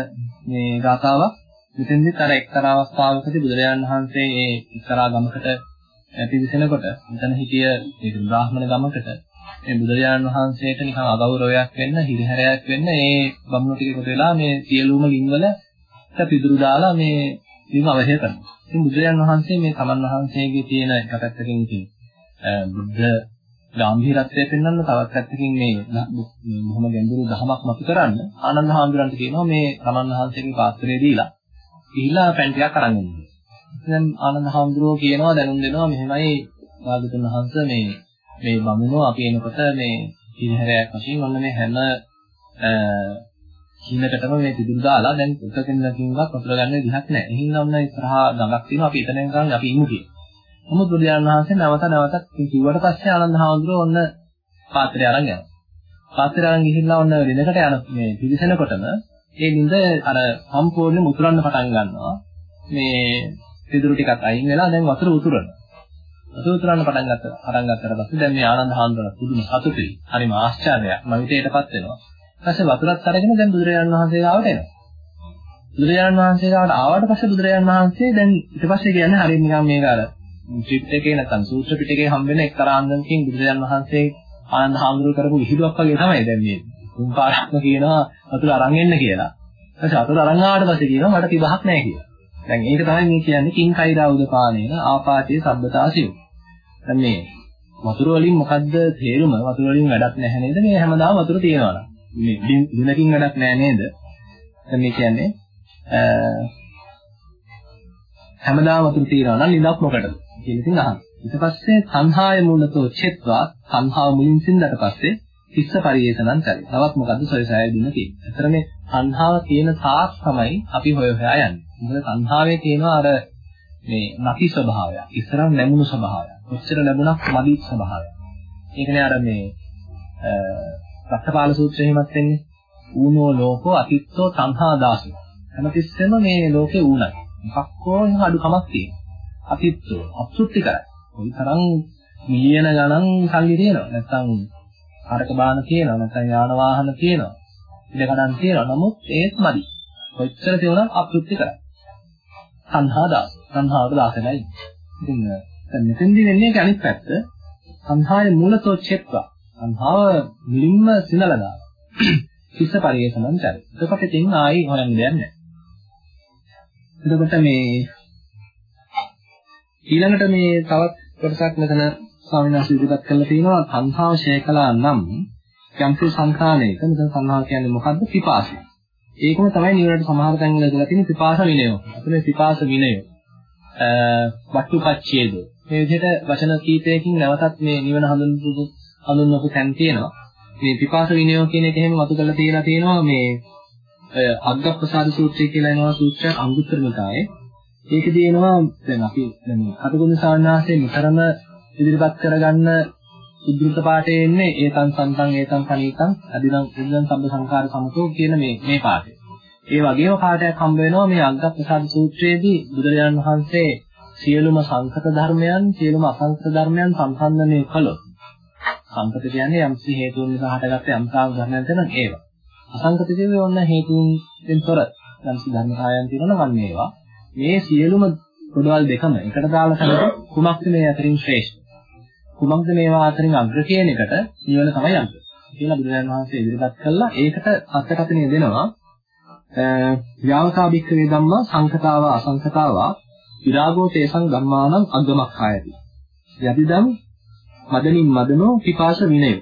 මේ ගාථාවක්. මෙතෙන්දිත් අර එක්තරා අවස්ථාවකදී බුදුරජාණන් වහන්සේ මේ එක්තරා ගමකට පිවිසෙනකොට මෙතන හිටිය ඒ බ්‍රාහ්මණ ගමකට මේ බුදුරජාණන් වහන්සේට නිකන් අගෞරවයක් වෙන්න, හිරිහැරයක් වෙන්න මේ බමුණු ටික කොට වෙලා මේ සියලුම ලිංගවල පිදුරු දාලා මේ ඉතින් අවශ්‍ය කරනවා. ඉතින් බුදුරජාණන් වහන්සේ මේ තමන් වහන්සේගේ තියෙන එක පැත්තකින් ඉතින් බුද්ධ ගැඹීරත්වය පෙන්වන්න තවත් පැත්තකින් මේ බොහොම ගැඹුරු දහමක් මතු කරන්න ආනන්ද හාමුදුරන්ට කියනවා මේ තමන් වහන්සේගේ පාත්‍රය දීලා ගිහිල්ලා පැන් ටිකක් අරන් එන්න. දැන් ආනන්ද හාමුදුරුවෝ කියනවා දැනුම් දෙනවා මෙහෙමයි භාගතුන් වහන්සේ මේ මේ බමුණෝ අපි එනකොට මේ ඉරිහැරයක් වශයෙන් ඔන්න මේ හැම හිණකටම මේ පිදුරු දාලා දැන් එකකින් ලකින්වත් වතුර ගන්න විදිහක් නැහැ. එහෙනම් ඔන්න ඉස්සරහා ගඟක් තියෙනවා අපි එතනින් ගන්න අපි ඉමු කියලා. නමුත් බුදුරජාණන් වහන්සේ නැවත නැවතත් කිව්වට පස්සේ ආනන්ද හාමුදුරුවෝ ඔන්න පාත්‍රය අරන් යනවා. පාත්‍රය අරන් ගිහිල්ලා ඔන්න ළිඳකට යන මේ පිළිසෙනකොටම ඒ ළිඳ අර සම්පූර්ණයෙන්ම උතුරන්න පටන් ගන්නවා. මේ පිදුරු ටිකක් අයින් වෙලා දැන් වතුර උතුරනවා. වතුර උතුරන්න පටන් ගත්ත පටන් ගත්තට පස්සේ දැන් මේ ආනන්ද හාමුදුරුවෝ පුදුම සතුටුයි. හරිම ආශ්චර්යයක්. මවිතයටපත් වෙනවා. ඊපස්සේ වතුරත් අරගෙන දැන් බුදුරජාණන් වහන්සේ ගාවට එනවා. බුදුරජාණන් වහන්සේ ගාවට ආවට පස්සේ බුදුරජාණන් වහන්සේ දැන් ඊට පස්සේ කියන්නේ හරිය නිකන් මේක අර ත්‍රිපිටකේ නැත්නම් සූත්‍ර පිටකේ හම්බෙන එක්තරා අංගකින් බුදුරජාණන් වහන්සේ ආනන්ද හාමුදුරුවෝ කරපු විහිළුවක් වගේ තමයි දැන් මේ තුන් පාරක්ම කියනවා වතුර අරන් එන්න කියලා. ඊට වතුර අරන් ආවට පස්සේ කියනවා මට තිබහක් නැහැ කියලා. දැන් ඒක තමයි මේ කියන්නේ කිං කයිරා උදපානේන ආපාතේ සබ්බතාසියු. දැන් මේ වතුර වලින් මොකද්ද තේරුම? වතුර වලින් වැඩක් නැහැ නේද? මේ හැමදාම වතුර තියෙනවා නම්. මේ දිනකින් වැඩක් නැහැ නේද? දැන් මේ කියන්නේ හැමදාම වතුර තියෙනවා නම් නිදක් මොකටද? කියන ඉතින් අහන්න. ඊට පස්සේ සංහාය මූලතෝ චෙත්වා සංහාව මුලින් සින්දට පස්සේ තිස්ස පරිේෂණම් කරේ. තවත් මොකද්ද සොයසය දුන්න තියෙන්නේ. අතර මේ සංහාව තියෙන තාක් තමයි අපි හොය හොයා යන්නේ. මොකද සංහාවේ තියෙනවා අර මේ නැති ස්වභාවය. ඉස්සරහ නැමුණු ස්වභාවය. කොච්චර ලැබුණත් මදි ස්වභාවය. ඒකනේ අර මේ රක්තපාල සූත්‍රයෙහිමත් වෙන්නේ. ඌනෝ ලෝකෝ අතිත්තෝ සංහා දාසෝ. හැමතිස්සෙම මේ ලෝකේ ඌණයි. මොකක්කෝ එහෙම අඩුකමක් තියෙනවා. අතිත්තෝ අප්සුත්ති කරයි. කොයි තරම් මිලියන ගණන් සල්ලි තියෙනවා. නැත්තම් හරක බාන තියෙනවා. නැත්තම් යාන වාහන තියෙනවා. ඉඩ කඩන් තියෙනවා. නමුත් ඒත් මදි. කොච්චර තියුණත් අප්සුත්ති කරයි. සංහා දාස. සංහාවට දාසයි. ඉතින් දැන් මෙතෙන්දි වෙන්නේ ඒක අනිත් පැත්ත. සංහායේ මූලතෝ චෙත්වා. සංහාව මුලින්ම සිනලා දානවා. කිස්ස පරිේශනං චරි. එතකොට තින් ආයි හොයන්න දෙයක් නැහැ. එතකොට මේ ඊළඟට මේ තවත් කොටසක් මෙතන ස්වාමීන් වහන්සේ ඉදිරිපත් කරලා තියෙනවා සංහාව ශේකලා නම් යම්කි සංඛාණයක මෙතන සංහාව කියන්නේ මොකද්ද? පිපාසය. ඒකම තමයි නිවනට සමහර තැන්වල දාලා තියෙන පිපාස විනය. අපේ පිපාස විනය. අ වට්ටුපච්ඡේද. මේ විදිහට වචන කීපයකින් නැවතත් මේ නිවන හඳුන්වපු හඳුන්වපු තැන් තියෙනවා. මේ පිපාස විනය කියන එක එහෙම මතු කරලා තියලා තියෙනවා මේ අග්ගප්‍රසාද සූත්‍රය කියලා එනවා සූත්‍රයක් අංගුත්තර නිකායේ. ඒකදී එනවා දැන් අපි දැන් අටගොන්න සාන්නාසයේ නිතරම ඉදිරිපත් කරගන්න උද්දෘත පාඨයේ එන්නේ ඒතං සන්තං ඒතං කණීතං අදිනම් උද්දන් සම්බ සංකාර සමතෝ කියන මේ මේ පාඨය. ඒ වගේම පාඨයක් හම්බ වෙනවා මේ අග්ගප්‍රසාද සූත්‍රයේදී බුදුරජාණන් වහන්සේ සියලුම සංකත ධර්මයන් සියලුම අසංකත ධර්මයන් සම්සන්දනය කළොත් සංකත කියන්නේ යම්සි හේතුන් නිසා හටගත්ත යම්තාව ධර්මයන් තන ඒවා. අසංකත කියන්නේ ඔන්න හේතුන්ෙන් තොර යම්සි ධර්මකායන් තියෙනවා නම් මේවා. මේ සියලුම පොඩවල් දෙකම එකට දාලා කරලා කුමක්ද මේ අතරින් ශ්‍රේෂ්ඨ? කුමක්ද මේවා අතරින් අග්‍ර කියන එකට නිවන තමයි අග්‍ර. කියලා බුදුරජාණන් වහන්සේ ඉදිරිපත් කළා. ඒකට අර්ථකථනය දෙනවා. යාවකාභික්ඛ වේ ධම්මා සංකතාව අසංකතාව විරාගෝ තේසං ධම්මානං අග්ගමක්ඛායති. යදිදම් මදනින් මදනෝ පිපාස විනය.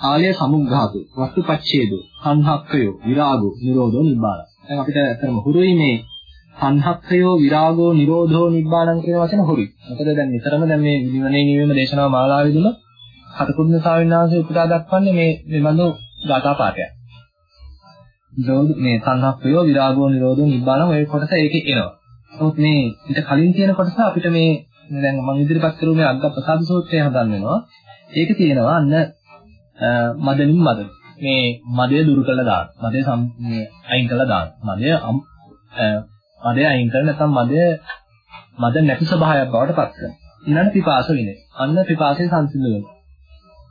ආලය සමුග්ඝාතු වස්තුපච්ඡේදෝ සංහක්ඛයෝ විරාගෝ නිරෝධෝ නිබ්බාන. දැන් අපිට අතරම හුරුයි මේ සංහක්ඛයෝ විරාගෝ නිරෝධෝ නිබ්බානං කියන වචන හුරුයි. මොකද දැන් නිතරම දැන් මේ නිවනේ නිවීම දේශනාව මාලාවේදීම හතකුරුණ ස්වාමීන් වහන්සේ උපුටා දක්වන්නේ මේ මේ බඳු ගාථා පාඨයක්. දෝද මේ සංහක්ඛයෝ විරාගෝ නිරෝධෝ නිබ්බානං ඔය කොටස ඒකේ එනවා. නමුත් මේ ඊට කලින් තියෙන කොටස අපිට මේ දැන් මම ඉදිරිපත් කරු මේ අග්ග ප්‍රසාද සූත්‍රය හදන්න වෙනවා. ඒක තියෙනවා අන්න මදනින් මද. මේ මදය දුරු කළා දාන්න. මදය අයින් කළා දාන්න. මදය මදය අයින් කරලා නැත්නම් මදය මද නැති ස්වභාවයක් බවට පත් කරනවා. ඊළඟ පිපාස විනේ. අන්න පිපාසයේ සංසිඳන වෙනවා.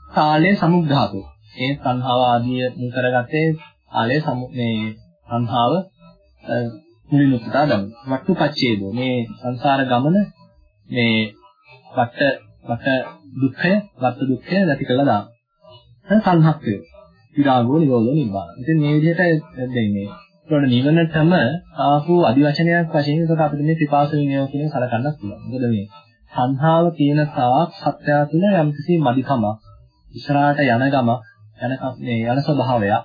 කාලයේ සමුද්ධාතෝ. ඒ සංහාව ආදී මුල් කරගත්තේ කාලයේ සමු මේ සංහාව මුලින් උපුටා ගන්න. වට්ටුපච්ඡේදෝ මේ සංසාර ගමන මේ වට වට දුක්ඛය, වත් දුක්ඛය නැති කළා දාන්න. දැන් සංහක්කය. විරාගෝ නිරෝධෝ නිබ්බාන. ඉතින් මේ විදිහට දෙන්නේ. ඒකට නිවනටම ආපු අදිවචනයක් වශයෙන් ඒකට අපිට මේ පිපාස විනය කියන සලකන්නත් පුළුවන්. මොකද මේ සංහාව තියෙන තාක් සත්‍යය තුළ යම්කිසි මදිකමක් ඉස්සරහට යන ගම යන මේ යන ස්වභාවයක්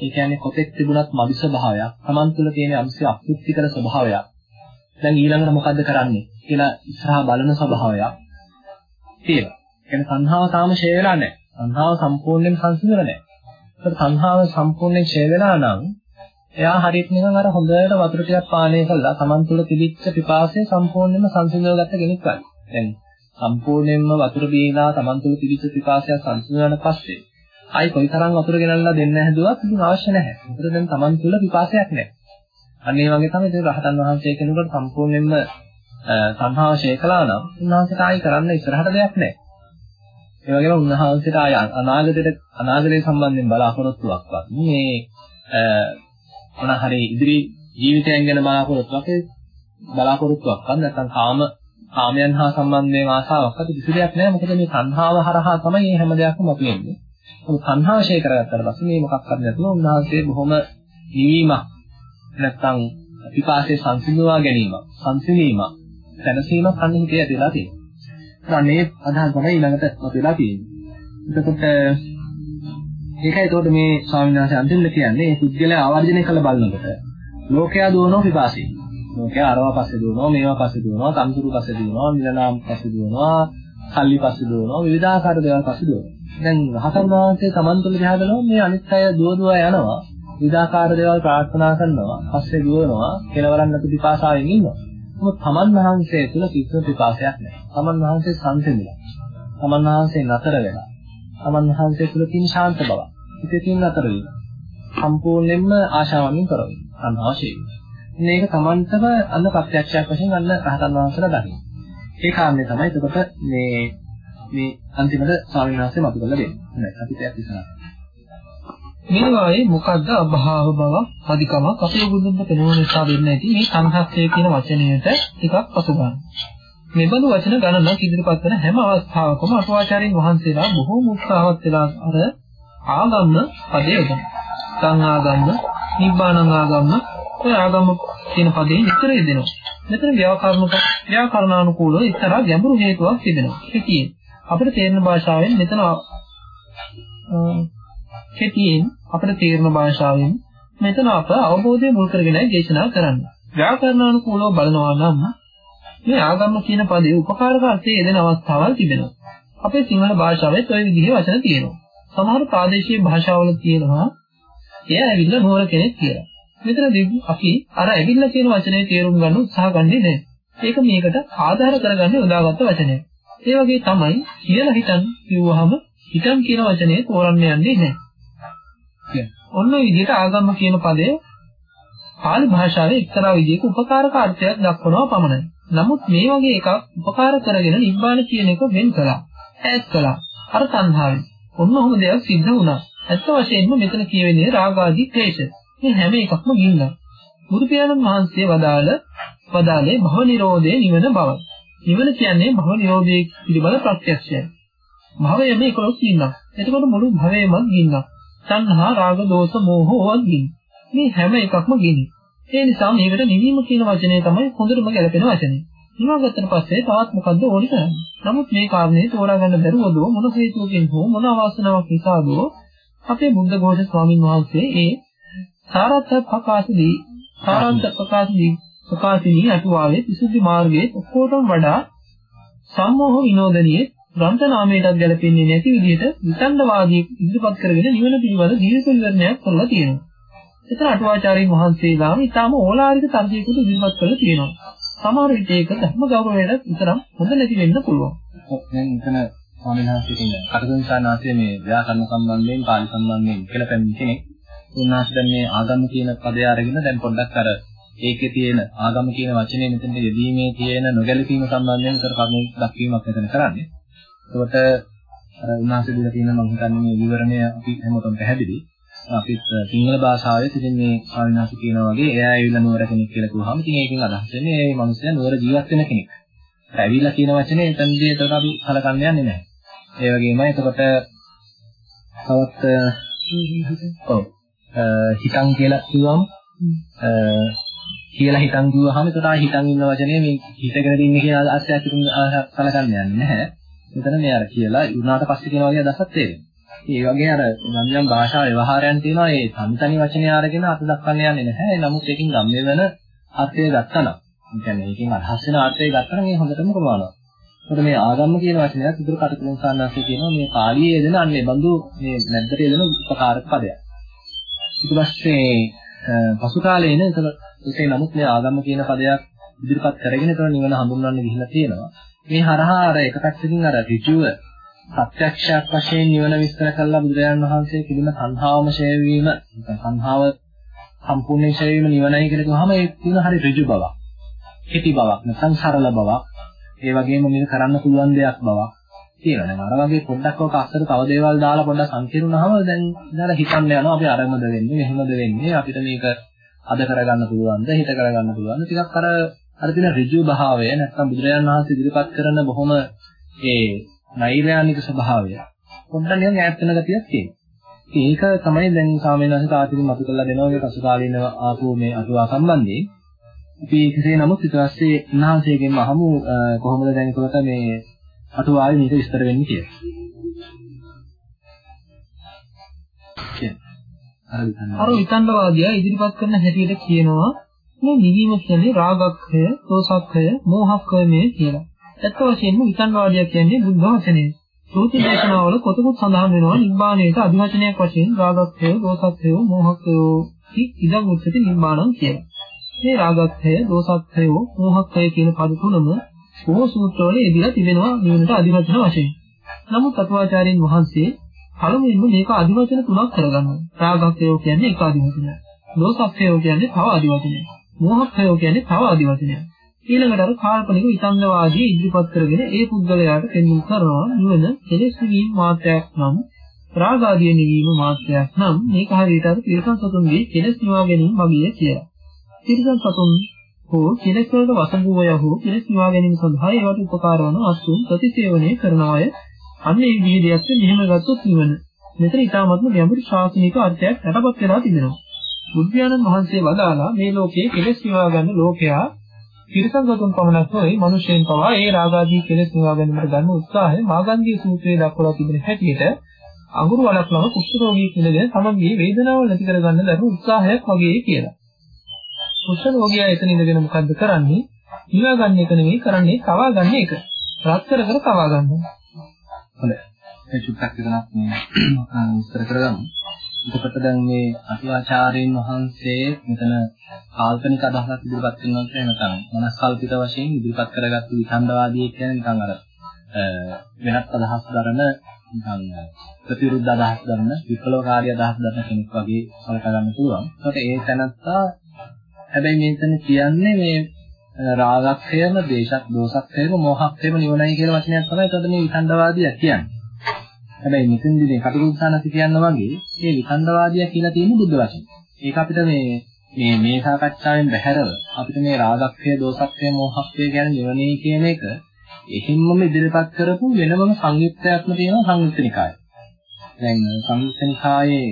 ඒ කියන්නේ කොතෙක් තිබුණත් මදි ස්වභාවයක් Taman තුළ තියෙන යම්කිසි අකෘත්‍යිකර ස්වභාවයක් දැන් ඊළඟට මොකද්ද කරන්නේ කියලා ඉස්සරහා බලන ස්වභාවයක් තියෙනවා. කියන්නේ සංහාව තාම ෂේ වෙලා නැහැ. සංහාව සම්පූර්ණයෙන් සංසිඳලා නැහැ. ඒක සංහාව සම්පූර්ණයෙන් ෂේ වෙලා නම් එයා හරියට නිකන් අර හොඳට වතුර ටිකක් පානය කළා Taman තුල තිබිච්ච පිපාසය සම්පූර්ණයෙන්ම සංසිඳව ගත්ත කෙනෙක් වගේ. දැන් සම්පූර්ණයෙන්ම වතුර බීලා Taman තුල තිබිච්ච පිපාසය සංසිඳුණාට පස්සේ ආයි කොයිතරම් වතුර ගෙනල්ලා දෙන්න හැදුවත් ඉතින් අවශ්‍ය නැහැ. මොකද දැන් Taman තුල පිපාසයක් නැහැ. අන්න ඒ වගේ තමයි ඉතින් රහතන් වහන්සේ කෙනෙකුට සම්පූර්ණයෙන්ම සංහාව ශේකලා නම් උන්වහන්සේට ආයි කරන්න ඉස්සරහට දෙයක් නැහැ. ඒ වගේම උන්වහන්සේට ආය අනාගතයට අනාගතය සම්බන්ධයෙන් බලාපොරොත්තුවක්වත් මේ මොන හරි ඉදිරි ජීවිතයන් ගැන බලාපොරොත්තුවක් බලාපොරොත්තුවක්වත් නැත්නම් කාම කාමයන් හා සම්බන්ධයෙන් ආසාවක්වත් කිසි දෙයක් නැහැ මොකද මේ සංහාව හරහා තමයි මේ හැම දෙයක්ම මතුවෙන්නේ මොකද තණ්හාශය කරගත්තට පස්සේ මේ මොකක්වත් නැතුව උන්වහන්සේ බොහොම නිවීමක් නැත්තම් පිපාසයේ සංසිඳවා ගැනීමක් සංසිඳීමක් දැනසීමක් අන්න හිතේ ඇතිලා තියෙනවා. අනේ අදහස් තමයි ඊළඟට අපිලා තියෙන්නේ. එතකොට ඒකයි එතකොට මේ ස්වාමීන් වහන්සේ අන්තිමට කියන්නේ මේ පුද්ගලයා ආවර්ජනය කළ බලනකොට ලෝකයා දුවනවා පිපාසයෙන්. ලෝකයා අරවා පස්සේ දුවනවා මේවා පස්සේ දුවනවා තම්තුරු පස්සේ දුවනවා නිලනාම් පස්සේ දුවනවා සල්ලි පස්සේ දුවනවා විවිධාකාර දේවල් පස්සේ දුවනවා. දැන් රහතන් වහන්සේ Taman තුල දිහා බලනවා මේ අනිත් අය දුව දුව යනවා විවිධාකාර දේවල් ප්‍රාර්ථනා කරනවා පස්සේ දුවනවා කෙලවරක් නැති පිපාසාවෙන් ඉන්නවා. මොකද Taman වහන්සේ තුල කිසිම පිපාසයක් නැහැ. Taman වහන්සේ සංසිඳිලා. Taman වහන්සේ නතර වෙලා. Taman වහන්සේ තුල තියෙන ශාන්ත බව. හිතේ තියෙන නතර වීම. සම්පූර්ණයෙන්ම ආශාවන්ගෙන් කරවෙයි. අනවශ්‍යයි. මේක Tamanටම අන්න ප්‍රත්‍යක්ෂයක් වශයෙන් අන්න රහතන් වහන්සේලා දකින්න. ඒ කාරණේ තමයි එතකොට මේ මේ අන්තිමට ස්වාමීන් වහන්සේ මතු කරලා දෙන්නේ. හොඳයි අපි ඒක ඉස්සරහ. මේවායේ මොකද්ද අභාව බව අධිකමක් අපේ බුදුන්ව පෙනෙන නිසා වෙන්නේ නැති මේ සංහස්සය කියන වචනයට ටිකක් පසු ගන්න. මෙබඳු වචන ගණනක් ඉදිරිපත් කරන හැම අවස්ථාවකම අටුවාචාරින් වහන්සේලා බොහෝම උත්සාහවත් වෙලා අර ආගම්ම පදේ යොදන. සංආගම්ම, නිබ්බානං ආගම්ම, ඔය ආගම්ම කියන පදේ විතර යෙදෙනවා. මෙතන ව්‍යාකරණ ව්‍යාකරණානුකූලව එක්තරා ගැඹුරු හේතුවක් තිබෙනවා. ඒ කියන්නේ අපිට තේරෙන භාෂාවෙන් මෙතන කෙටියෙන් අපිට තේරෙන භාෂාවෙන් මෙතන අප අවබෝධය මුල් කරගෙනයි දේශනා කරන්නේ. ව්‍යාකරණානුකූලව බලනවා නම් මේ ආගම කියන පදේ උපකාරක අර්ථයේ යෙදෙන අවස්ථාවල් තිබෙනවා. අපේ සිංහල භාෂාවෙත් ওই විදිහේ වචන තියෙනවා. සමහර ප්‍රාදේශීය භාෂාවල තියෙනවා එයා ඇවිල්ලා නුවර කෙනෙක් කියලා. මෙතනදී අපි අර ඇවිල්ලා කියන වචනේ තේරුම් ගන්න උත්සාහ ගන්නේ නැහැ. ඒක මේකට ආධාර කරගන්න යොදාගත්ත වචනයක්. ඒ වගේ තමයි කියලා හිතන් කිව්වහම හිතන් කියන වචනේ තෝරන්න යන්නේ නැහැ. ඔන්න ඔය විදිහට ආගම කියන පදේ පාලි භාෂාවේ එක්තරා විදිහක උපකාරක අර්ථයක් දක්වනවා පමණයි. නමුත් මේ වගේ එකක් උපකාර කරගෙන නිබ්බාන කියන එක වෙන් කළා. ඈත් කළා. අර තණ්හාවෙන්. ඔන්න ඔහොම දෙයක් සිද්ධ වුණා. ඇත්ත වශයෙන්ම මෙතන කියවෙන්නේ රාගාදී ක්ලේශ. මේ හැම එකක්ම ගින්න. බුදු පියාණන් වහන්සේ වදාළ වදාළේ භව නිරෝධයේ නිවන බව. නිවන කියන්නේ භව නිරෝධයේ පිළිබඳ ප්‍රත්‍යක්ෂයයි. භවයම 11 ගින්නක්. එතකොට මුළු භවයම ගින්නක්. සංහා රාග දෝෂ මෝහ වත් ගින්න. මේ හැම එකක්ම ගිනි. ඒ නිසා මේකට නිවීම කියන වචනේ තමයි හොඳටම ගැලපෙන වචනේ. නිවාගත්තට පස්සේ තවත් මොකද්ද ඕනි කරන්නේ. නමුත් මේ කාරණේ තෝරා ගන්න බැරුවද මොන හේතුවකින් හෝ මොන අවාසනාවක් නිසාද අපේ බුද්ධ ඝෝෂ ස්වාමින් වහන්සේ ඒ සාරත්ථ ප්‍රකාශදී සාරාන්ත ප්‍රකාශදී ප්‍රකාශිනී අටුවාවේ විසුද්ධි මාර්ගයේ ඔක්කොටම වඩා සම්මෝහ විනෝදනීය ග්‍රන්ථ නාමයටත් ගැලපෙන්නේ නැති විදිහට විසණ්ඩවාදී ඉදිරිපත් කරගෙන නිවන පිළිබඳ දීර්ඝ විවරණයක් කරලා තියෙනවා. එතන අටුවාචාර්යින් වහන්සේලාම ඊටාම ඕලාරික තර්කයකට ඉදිරිපත් කරලා තියෙනවා. සමහර විට ඒක ධර්ම ගෞරවයට විතරක් හොඳ නැති වෙන්න පුළුවන්. ඔව් දැන් එතන ස්වාමීන් වහන්සේ කියන කටකංසානාසේ මේ ව්‍යාකරණ සම්බන්ධයෙන් පාලි සම්බන්ධයෙන් කියලා පැමිණ කෙනෙක්. උන්වහන්සේ දැන් මේ ආගම කියන පදය අරගෙන දැන් පොඩ්ඩක් අර ඒකේ තියෙන ආගම කියන වචනේ මෙතෙන්ට යෙදීමේ තියෙන නොගැලපීම සම්බන්ධයෙන් කර කරුණු දක්වීමක් මෙතන කරන්නේ. ඒකට අර උන්වහන්සේ දීලා තියෙන මම හිතන්නේ මේ විවරණය අපි හැමෝටම පැහැදිලි. අපිත් සිංහල භාෂාවේ ඉතින් මේ ස්වාමීනාස කියනවා වගේ එයා ඇවිල්ලා නුවර කෙනෙක් කියලා කිව්වහම ඉතින් ඒකෙන් අදහස් වෙන්නේ මේ මිනිස්සයා නුවර ජීවත් වෙන කෙනෙක්. ඇවිල්ලා කියන වචනේ එතනදී එතකොට අපි කලකන්න යන්නේ නැහැ. ඒ වගේම එතකොට තවත් ඔව් හිතන් කියලා කිව්වම කියලා හිතන් කිව්වහම එතකොට ආ හිතන් ඉන්න වචනේ මේ හිතගෙන ඉන්නේ කියන අර්ථයක් කලකන්න යන්නේ නැහැ. මෙතන මේ අර කියලා උනාට පස්සේ කියන වගේ අදහසක් තේරෙනවා. ඒ වගේ අර යම් යම් භාෂා ව්‍යවහාරයන් තියෙනවා ඒ තනි වචනය අරගෙන අත දක්වන්න යන්නේ නැහැ. නමුත් ඒකෙන් ගම්ම්‍ය වෙන අර්ථය ගත්තා නම්, කියන්නේ ඒකෙන් අදහස් වෙන අර්ථය ගත්තා නම් ඒ හොඳටම කරනවා. මොකද මේ ආගම කියන වචනයත් ඉදිරි කටකරුන් සාන්නාසය කියනවා මේ පාළියේ යෙදෙන අන්නේ බඳු මේ නැද්දට යෙදෙන උපකාරක පදයක්. ඊට පස්සේ පසු කාලේ එන එතන ඒකේ නමුත් මේ ආගම කියන පදයක් ඉදිරිපත් කරගෙන එතන නිවන හඳුන්වන්න ගිහිල්ලා තියෙනවා. මේ හරහා අර එක පැත්තකින් අර ඍජුව ප්‍රත්‍යක්ෂයක් වශයෙන් නිවන විස්තර කළා බුදුරජාණන් වහන්සේ පිළිම සංහාවම ඡය වීම සංහාව සම්පූර්ණ ඡය වීම නිවනයි කියලා කිව්වහම ඒ තියෙන හරි ඍජු බවක්. කෙටි බවක් නැත්නම් සරල බවක්. ඒ වගේම මේක කරන්න පුළුවන් දෙයක් බවක් තියෙනවා. දැන් අර වගේ පොඩ්ඩක් ඔක අස්සට තව දේවල් දාලා පොඩ්ඩක් සංකීර්ණවම දැන් ඉඳලා හිතන්න යනවා අපි අරමද වෙන්නේ මෙහෙමද වෙන්නේ අපිට මේක අද කරගන්න පුළුවන්ද හිත කරගන්න පුළුවන්ද ටිකක් අර අර තියෙන ඍජු භාවය නැත්නම් බුදුරජාණන් වහන්සේ ඉදිරිපත් කරන බොහොම ඒ නෛර්යානික ස්වභාවය පොඩ්ඩක් නිකන් ඈත් වෙන ගතියක් තියෙනවා. ඒක තමයි දැන් සාමේනහස තාතින් මතු කරලා දෙනවා මේ පසු කාලීනව ආපු මේ අටුවා සම්බන්ධයෙන්. අපි කෙසේ නමුත් ඊට පස්සේ උන්වහන්සේගෙන්ම අහමු කොහොමද දැන් ඒකට මේ අටුවාවේ මේක විස්තර වෙන්නේ කියලා. අර විතණ්ඩවාදියා ඉදිරිපත් කරන හැටියට කියනවා මේ නිවීම කියන්නේ රාගක්ඛය, දෝසක්ඛය, මෝහක්ඛය මේ කියලා. ඇත්ත වශයෙන්ම විතණ්ඩවාදියා කියන්නේ බුද්ධ වචනේ. සූත්‍ර දේශනාවල කොතකුත් සඳහන් වෙනවා නිබ්බාණයට අධිවචනයක් වශයෙන් රාගක්ඛය, දෝසක්ඛය, මෝහක්ඛය ඉදං උච්චති නිබ්බාණං කියලා. මේ රාගක්ඛය, දෝසක්ඛය, මෝහක්ඛය කියන පද තුනම බොහෝ සූත්‍රවල එදිලා තිබෙනවා නිවනට අධිවචන වශයෙන්. නමුත් අටුවාචාර්යින් වහන්සේ පළමුවෙන්ම මේක අධිවචන තුනක් කරගන්නවා. රාගක්ඛය කියන්නේ එක අධිවචනයක්. දෝසක්ඛය කියන්නේ තව අධිවචනයක්. මෝහක්ඛය කියන්නේ තව අධිවචනයක්. ඊළඟට අර කාල්පනික විසංගවාදී ඉදිරිපත් කරගෙන ඒ පුද්ගලයාට පෙන්වන්න කරනවා නිවන කෙලෙස් වීම මාත්‍රයක් නම් රාගාදී නිවීම මාත්‍රයක් නම් මේක හරියට අර තිරසන් සතුන්ගේ කෙලෙස් නිවා ගැනීම වගේ කියලා. තිරසන් සතුන් හෝ කෙලෙස් වලට වසඟුවය හෝ කෙලෙස් නිවා ගැනීම සඳහා ඒවට උපකාර වන අසුන් ප්‍රතිසේවනය කරන අය අන්න ඒ විදිහට මෙහෙම ගත්තොත් නිවන. මෙතන ඊටාත්ම ගැඹුරු ශාසනික අර්ථයක් යටපත් වෙලා තිබෙනවා. බුද්ධයාණන් වහන්සේ වදාලා මේ ලෝකයේ කෙලෙස් නිවා ගන්න ලෝකයා තිරසංගතුන් පමණක් නොවේ මිනිසෙන් පවා ඒ රාගාදී කෙලෙස් නිවා ගැනීමට ගන්න උත්සාහය මාගන්ධී සූත්‍රයේ දක්වලා තිබෙන හැටියට අඟුරු වලක් ළම කුෂ්ඨ රෝගී කෙනෙක් තමන්ගේ වේදනාව නැති කරගන්න දරන උත්සාහයක් වගේ කියලා. කුෂ්ඨ රෝගියා එතන ඉඳගෙන මොකද්ද කරන්නේ? නිවා ගන්න එක නෙවෙයි කරන්නේ කවා ගන්න එක. රත් කර කර කවා ගන්නවා. හොඳයි. මේ චුට්ටක් විතරක් මේ විස්තර කරගමු. එතකොට දැන් මේ අතිආචාර්යන් වහන්සේ මෙතන කාල්පනික අදහසක් ඉදිරිපත් කරනවා කියන නැත්නම් මනස්කල්පිත වශයෙන් ඉදිරිපත් කරගත්තු විඛණ්ඩවාදී කියන්නේ නිකන් අර වෙනත් අදහස් දරන නිකන් ප්‍රතිවිරුද්ධ අදහස් දරන විප්ලවකාරී අදහස් දරන කෙනෙක් වගේ සලකා ගන්න පුළුවන්. ඒකට ඒ තැනත්තා හැබැයි මෙතන කියන්නේ මේ රාගක්ෂයම, දේශක්, දෝසක්ෂයම, මොහක්ෂයම නිවනයි කියන වචනයක් තමයි එතකොට මේ විඛණ්ඩවාදියා කියන්නේ. හැබැයි මෙතනදී මේ කටුකුරුසානති කියනවා වගේ මේ විකණ්ඩවාදියා කියලා තියෙන බුද්ධ වචන. ඒක අපිට මේ මේ මේ සාකච්ඡාවෙන් බැහැරව අපිට මේ රාගක්ඛය, දෝසක්ඛය, මෝහක්ඛය කියන්නේ නිවනේ කියන එක එහින්මම ඉදිරිපත් කරපු වෙනම සංයුක්තයක්ම තියෙනවා සංයුක්ත නිකාය. දැන් සංයුක්ත නිකායේ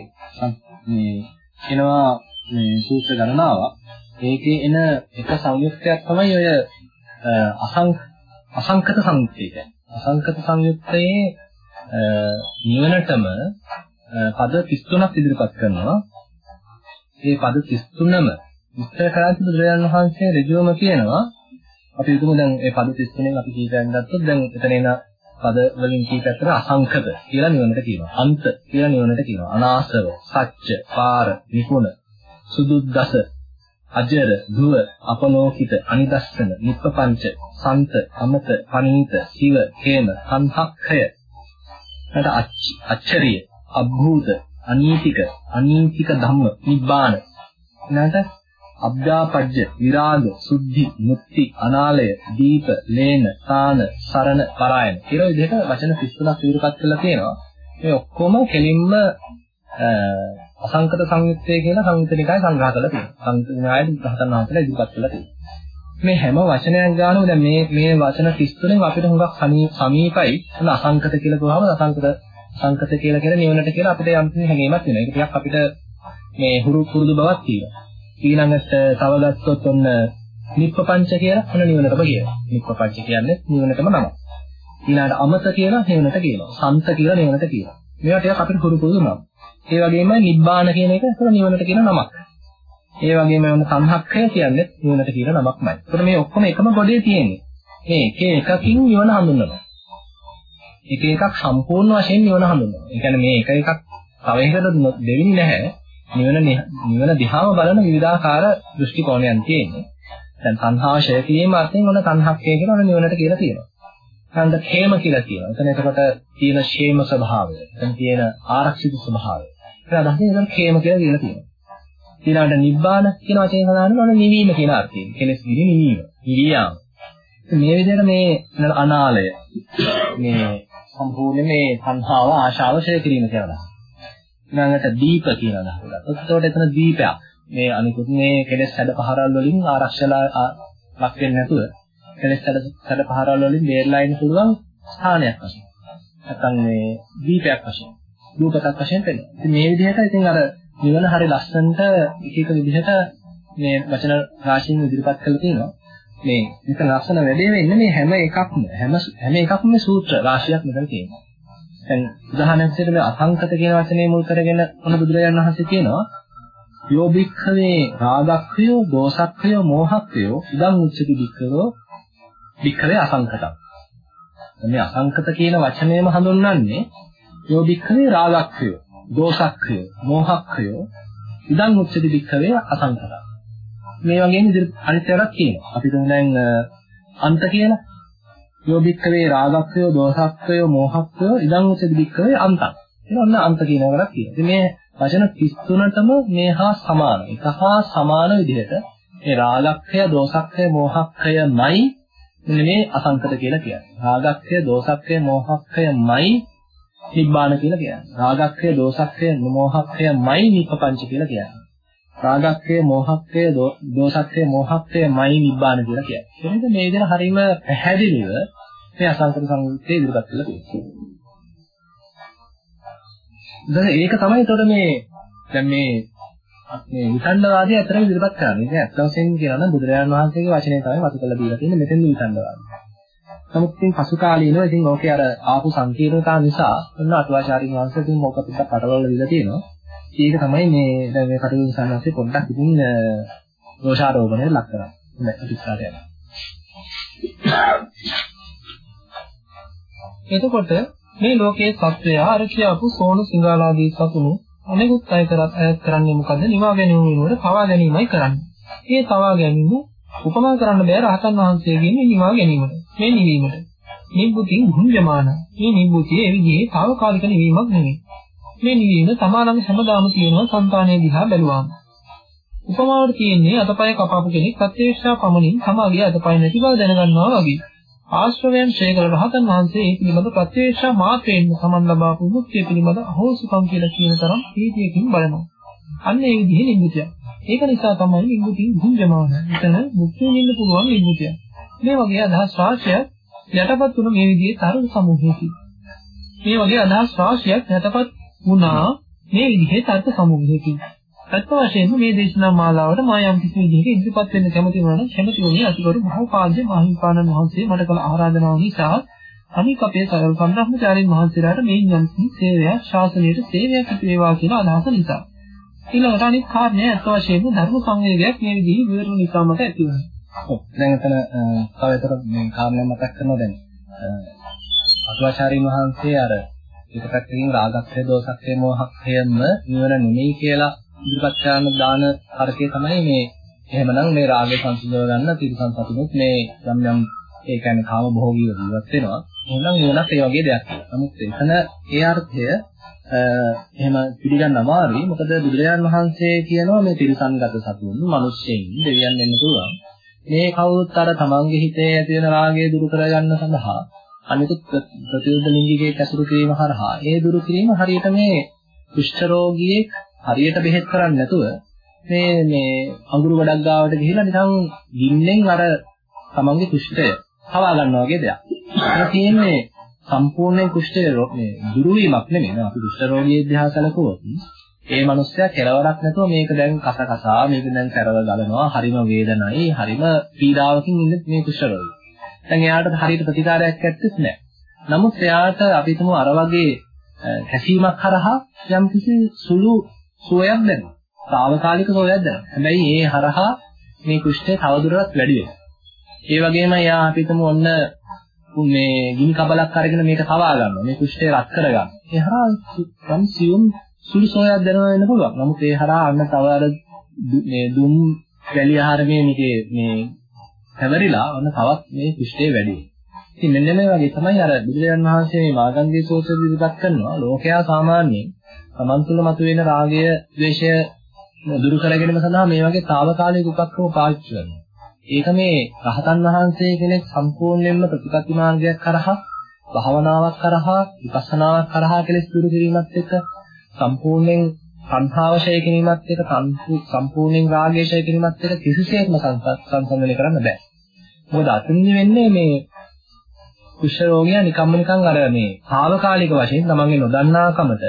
මේ එනවා මේ සූත්‍ර ගණනාවක්. ඒකේ එන එක සංයුක්තයක් තමයි ඔය අසං අසංකත සංයුක්තය කියන්නේ. අසංකත සංයුක්තයේ නිවනටම පද 33ක් ඉදිරිපත් කරනවා. මේ පද 33ම විස්තර කරන්නේ බුදුරජාණන් වහන්සේ ඍජුවම කියනවා අපි හිතමු දැන් මේ පද 33න් අපි කීපයක් ගත්තොත් දැන් එතන එන පද වලින් කීපයක් අතර අසංකත කියලා නිවනට කියනවා. අන්ත කියලා නිවනට කියනවා. අනාසව, සත්‍ය, පාර, නිකුණ, සුදුද්දස, අජර, ධුව, අපලෝකිත, අනිදස්සන, නිප්පපංච, සන්ත, අමත, පනීත, සිව, හේම, සංහක්ඛය ඊට අච්චරිය, අභූත, අනීතික, අනීතික ධම්ම, නිබ්බාන. ඊළඟට අබ්ජාපජ්ජ, විරාග, සුද්ධි, මුක්ති, අනාලය, දීප, ලේන, සාන, සරණ, පරායන. කියලා විදිහට වචන 33ක් ඉදිරිපත් කරලා තියෙනවා. මේ ඔක්කොම කෙලින්ම අසංකත සංයුත්තය කියන සංයුත්තනිකයි සංග්‍රහ කරලා තියෙනවා. සංයුත්තනිකයි රහතන් වහන්සේලා ඉදිරිපත් කරලා තියෙනවා. මේ හැම වචනයක් ගානම දැන් මේ මේ වචන 33න් අපිට හුඟක් සමීපයි අන අසංකත කියලා කියවහම අසංකත සංකත කියලා කියන නිවනට කියලා අපිට යම් කිසි හැඟීමක් වෙනවා. ඒක ටිකක් අපිට මේ හුරු පුරුදු බවක් තියෙනවා. ඊළඟට තව ගත්තොත් ඔන්න නිප්පපංච කියලා ඔන්න නිවනටම කියනවා. නිප්පපංච කියන්නේ නිවනටම නම. ඊළඟට අමත කියලා නිවනට කියනවා. සන්ත කියලා නිවනට කියනවා. මේවා ටිකක් අපිට හුරු පුරුදු නම. ඒ වගේම නිබ්බාන කියන එක නිවනට කියන නමක්. ඒ වගේම වෙන සංහක්ඛය කියන්නේ නිවනට කියන නමක්මයි. ඒකට මේ ඔක්කොම එකම ගොඩේ තියෙන්නේ. මේ එක එකකින් නිවන හඳුන්වනවා. එක එකක් සම්පූර්ණ වශයෙන් නිවන හඳුන්වනවා. ඒ කියන්නේ මේ එක එකක් තව එකකට දෙවෙන්නේ නැහැ. නිවන නිවන දිහාම බලන විවිධාකාර දෘෂ්ටි කෝණයන් තියෙන්නේ. දැන් සංහාශය කිරීම අර්ථයෙන් ඔන්න සංහක්ඛය කියන ඔන්න නිවනට කියලා තියෙනවා. හන්ද ඛේම කියලා කියනවා. එතන එතකොට තියෙන ෂේම ස්වභාවය. එතන තියෙන ආරක්ෂිත ස්වභාවය. ඒක අදහසින් එතන ඛේම කියලා කියලා තියෙනවා. ඊළඟට නිබ්බාන කියන වචනේ සඳහන් කරන නිවීම කියන අර්ථයෙන්. කෙලස් ගිනි නිවීම. නිවියාම. මේ විදිහට මේ අනාලය මේ සම්පූර්ණ මේ සංහාව ආශාව ඡය කිරීම කියලා. ඊළඟට දීප කියලා දානවා. එතකොට එතන දීපයක්. මේ අනිකුත් මේ කෙලස් හැඩ පහරල් වලින් ආරක්ෂලා ලක් වෙන්නේ නැතුව කෙලස් හැඩ පහරල් වලින් බේරලා ඉන්න පුළුවන් ස්ථානයක් වශයෙන්. නැත්නම් මේ දීපයක් වශයෙන් රූපකයක් වශයෙන් පෙනෙනවා. ඉතින් මේ විදිහට ඉතින් අර නිවන හරි ලස්සනට එක එක විදිහට මේ වචන රාශියෙන් ඉදිරිපත් කරලා තියෙනවා. මේ මෙතන ලස්සන වැඩේ වෙන්නේ මේ හැම එකක්ම හැම හැම එකක්ම මේ සූත්‍ර රාශියක් මෙතන තියෙනවා. දැන් උදාහරණයක් විදිහට මේ අසංකත කියන වචනේ මුල් කරගෙන මොන බුදුරජාණන් වහන්සේ කියනවා යෝබික්ඛවේ රාගක්ඛයෝ දෝසක්ඛයෝ මෝහක්ඛයෝ ඉදං උච්චති බික්ඛවෝ බික්ඛවේ අසංකතං. මේ අසංකත කියන වචනයම හඳුන්වන්නේ යෝබික්ඛවේ රාගක්ඛයෝ දෝසක්ඛයෝ මෝහක්ඛයෝ ඉදං උච්චති බික්ඛවේ අසංකතං. මේ වගේම ඉදිරි අනිත්‍යයක් කියනවා. අපි දැන් අන්ත කියලා යෝබික්ඛවේ රාගක්ඛයෝ දෝසක්ඛයෝ මෝහක්ඛයෝ ඉදං උච්චති බික්ඛවේ අන්තං. එන ඔන්න අන්ත කියන එකක් කියනවා. මේ වචන 33ටම මේ හා සමාන. එක හා සමාන විදිහට මේ රාගක්ඛය, දෝසක්ඛය, මෝහක්ඛයමයි මෙන්න මේ අසංකත කියලා කියන්නේ. රාගක්ඛය, දෝසක්ඛය, මෝහක්ඛයමයි නිබ්බාන කියලා කියන්නේ. රාගක්ඛය, දෝසක්ඛය, මෝහක්ඛයමයි නිප්පංච කියලා කියන්නේ. රාගක්ඛය, මෝහක්ඛය, දෝසක්ඛය, මෝහක්ඛයමයි නිබ්බාන කියලා කියන්නේ. එහෙනම් මේ විදිහට හරීම පැහැදිලිව මේ අසංකත සංයුත්තේ ඉදිරිපත් කරලා තියෙනවා. දැන් ඒක තමයි එතකොට මේ දැන් මේ මේ විසණ්ඩවාදී අතරම ඉදිරිපත් කරන්නේ. ඉතින් අත් වශයෙන් කියනවා නම් බුදුරජාණන් වහන්සේගේ වචනේ තමයි මතු කරලා දීලා තියෙන්නේ මෙතෙන් විසණ්ඩවාදී. නමුත් ඉතින් පසු කාලීනව ඉතින් ඕකේ අර ආපු සංකීර්ණතා නිසා ඔන්න අටුවාචාරින් වහන්සේ ඉතින් මොකක් පිටක් පටවල දීලා තියෙනවා. ඒක තමයි මේ දැන් මේ කටයුතු සංස්කෘතිය පොඩ්ඩක් ඉතින් දෝෂාරෝපණයට ලක් කරන්නේ. හොඳයි ඉස්සරහට යනවා. එතකොට මේ ලෝකයේ සත්වය අර කියපු සෝණු සිංහාලාදී සතුණු අනෙකුත් අය කරත් අයත් කරන්නේ මොකද? නිවා ගැනීම වෙනුවට පවා ගැනීමයි කරන්නේ. මේ පවා ගැනීම උපමා කරන්න බෑ රහතන් වහන්සේගෙන් නිවා ගැනීමට මේ නිවීමට. නිබ්බුති භුඤ්ජමාන මේ නිබ්බුතිය ඒ විදිහේ తాවකාලික නිවීමක් නෙවෙයි මේ නිවීම සමානම හැමදාම තියෙනවා సంతානයේ දිහා බැලුවාම. උපමාවට තියෙන්නේ අතපය කපාපු කෙනෙක් ප්‍රත්‍යක්ෂා පමණින් සමාගිය අතපය නැති බව දැනගන්නවා වගේ. ආශ්‍රවයන් ශේකල රහතන් වහන්සේ ඒ පිළිබඳ ප්‍රත්‍යක්ෂා මාත්‍රයෙන්ම සමන් ලබා වූ මුක්තිය පිළිබඳ අහෝසුකම් කියලා කියන තරම් ප්‍රීතියකින් බලනවා. අන්න ඒ විදිහේ නිබ්බුතියක්. ඒක නිසා තමයි නිබ්බුතිය භුංජමාන. එතන මුක්තිය නින්න පුළුවන් නිබ්බුතිය. මේ වගේ අදහස් රාශියක් යටපත් වුණ මේ විදිහේ තරඟ සමූහයකින්. මේ වගේ අදහස් රාශියක් යටපත් වුණා මේ විදිහේ තර්ක සමූහයකින්. ඇත්ත වශයෙන්ම මේ දේශනා මාලාවට මා යම් කිසි විදිහක ඉදිරිපත් වෙන්න කැමති වුණා නම් කැමති වුණේ අතිගරු මහෝපාද්‍ය මහින්පාණන් වහන්සේ මට කළ ආරාධනාව නිසා අනික අපේ සරල සම්බ්‍රහ්මචාරීන් වහන්සේලාට මේ යම් කිසි සේවයක් ශාසනයට සේවයක් වේවා කියලා අදහස නිසා. ඊළඟට අනිත් කාරණය ඇත්ත වශයෙන්ම ධර්ම සංවේගයක් මේ විදිහේ විවරණ නිසා මට ඇති වුණා. ඔව් දැන් එතන තව විතර මේ කාරණයක් මතක් කරනවා දැන්. අතුවාචාරීන් වහන්සේ අර එක පැත්තකින් රාගක්ඛය දෝසක්ඛය මොහක්ඛයම නිවන නෙමෙයි කියලා ඉදිරිපත් කරන දාන හරකේ තමයි මේ එහෙමනම් මේ රාගය සංසිඳව ගන්න තිරසන් සතුනුත් මේ යම් යම් ඒ කියන්නේ කාම භෝගීව ජීවත් වෙනවා. එහෙනම් නිවනත් ඒ වගේ දෙයක්. නමුත් එතන ඒ අර්ථය එහෙම පිළිගන්න අමාරුයි. මොකද බුදුරජාණන් වහන්සේ කියනවා මේ තිරසන්ගත සතුන්, මිනිස්සෙයින්, දෙවියන් වෙන්න පුළුවන්. මේ කවුරුත් අර තමන්ගේ හිතේ ඇති වෙන රාගය දුරු කරගන්න සඳහා අනිකුත් ප්‍රතිවිරුද්ධ ලිංගිකයේ ඇසුරු කිරීම හරහා ඒ දුරු කිරීම හරියට මේ කුෂ්ඨ රෝගියෙක් හරියට බෙහෙත් කරන්නේ නැතුව මේ මේ අඟුරු ගඩක් ගාවට ගිහිලා නිකන් ගින්නෙන් අර තමන්ගේ කුෂ්ඨය හවා ගන්නවා වගේ දෙයක්. ඒක තියෙන්නේ සම්පූර්ණයෙන් කුෂ්ඨය මේ දුරු වීමක් නෙමෙයි. අපි කුෂ්ඨ රෝගියෙක් දිහා සැලකුවොත් ඒ මනුස්සයා කෙලවරක් නැතුව මේක දැන් කස කසා මේක දැන් කරව ගලනවා හරිම වේදනයි හරිම පීඩාවකින් ඉන්න මේ කුෂ්ඨ රෝගී. දැන් එයාට හරියට ප්‍රතිකාරයක් ඇත්තෙත් නැහැ. නමුත් එයාට අපි හිතමු අර වගේ කැසීමක් හරහා යම්කිසි සුළු සුවයක් දැනෙනවා. తాවකාලික සුවයක් දැනෙනවා. හැබැයි ඒ හරහා මේ කුෂ්ඨය තවදුරටත් වැඩි වෙනවා. ඒ වගේම යා අපි හිතමු ඔන්න මේ ගිනි කබලක් අරගෙන මේක කවා ගන්නවා. මේ කුෂ්ඨය රත් කරගන්න. ඒ හරහා යම් සියුම් සුළු සුවයක් දැනෙනවා වෙන්න පුළුවන්. නමුත් ඒ හරහා අන්න තව අර මේ දුම් වැලි ආහාරමේ මේකේ මේ හැවරිලා ඔන්න තවත් මේ කුෂ්ඨය වැඩි වෙනවා. ඉතින් මෙන්න මේ වගේ තමයි අර බුදුරජාණන් වහන්සේ මේ මාගන්ධී සූත්‍රය ඉදිරිපත් කරනවා. ලෝකයා සාමාන්‍යයෙන් තමන් තුළ මතුවෙන රාගය, ද්වේෂය දුරු කර ගැනීම සඳහා මේ වගේ తాවකාලික උපක්‍රම පාවිච්චි කරනවා. ඒක මේ රහතන් වහන්සේ කෙනෙක් සම්පූර්ණයෙන්ම ප්‍රතිපත්ති මාර්ගයක් කරහා, භාවනාවක් කරහා, විපස්සනාවක් කරහා කෙලෙස් දුරු කිරීමත් එක්ක සම්පූර්ණයෙන් සංඛාවශය කිරීමත් එක්ක සම්පූර්ණයෙන් රාගයශය කිරීමත් එක්ක කිසිසේත්ම සංසන්දනය කරන්න බෑ. මොකද අතින් වෙන්නේ මේ කුෂ්ඨ රෝගියා නිකම්ම නිකන් අර මේ తాවකාලික වශයෙන් තමන්ගේ නොදන්නාකමට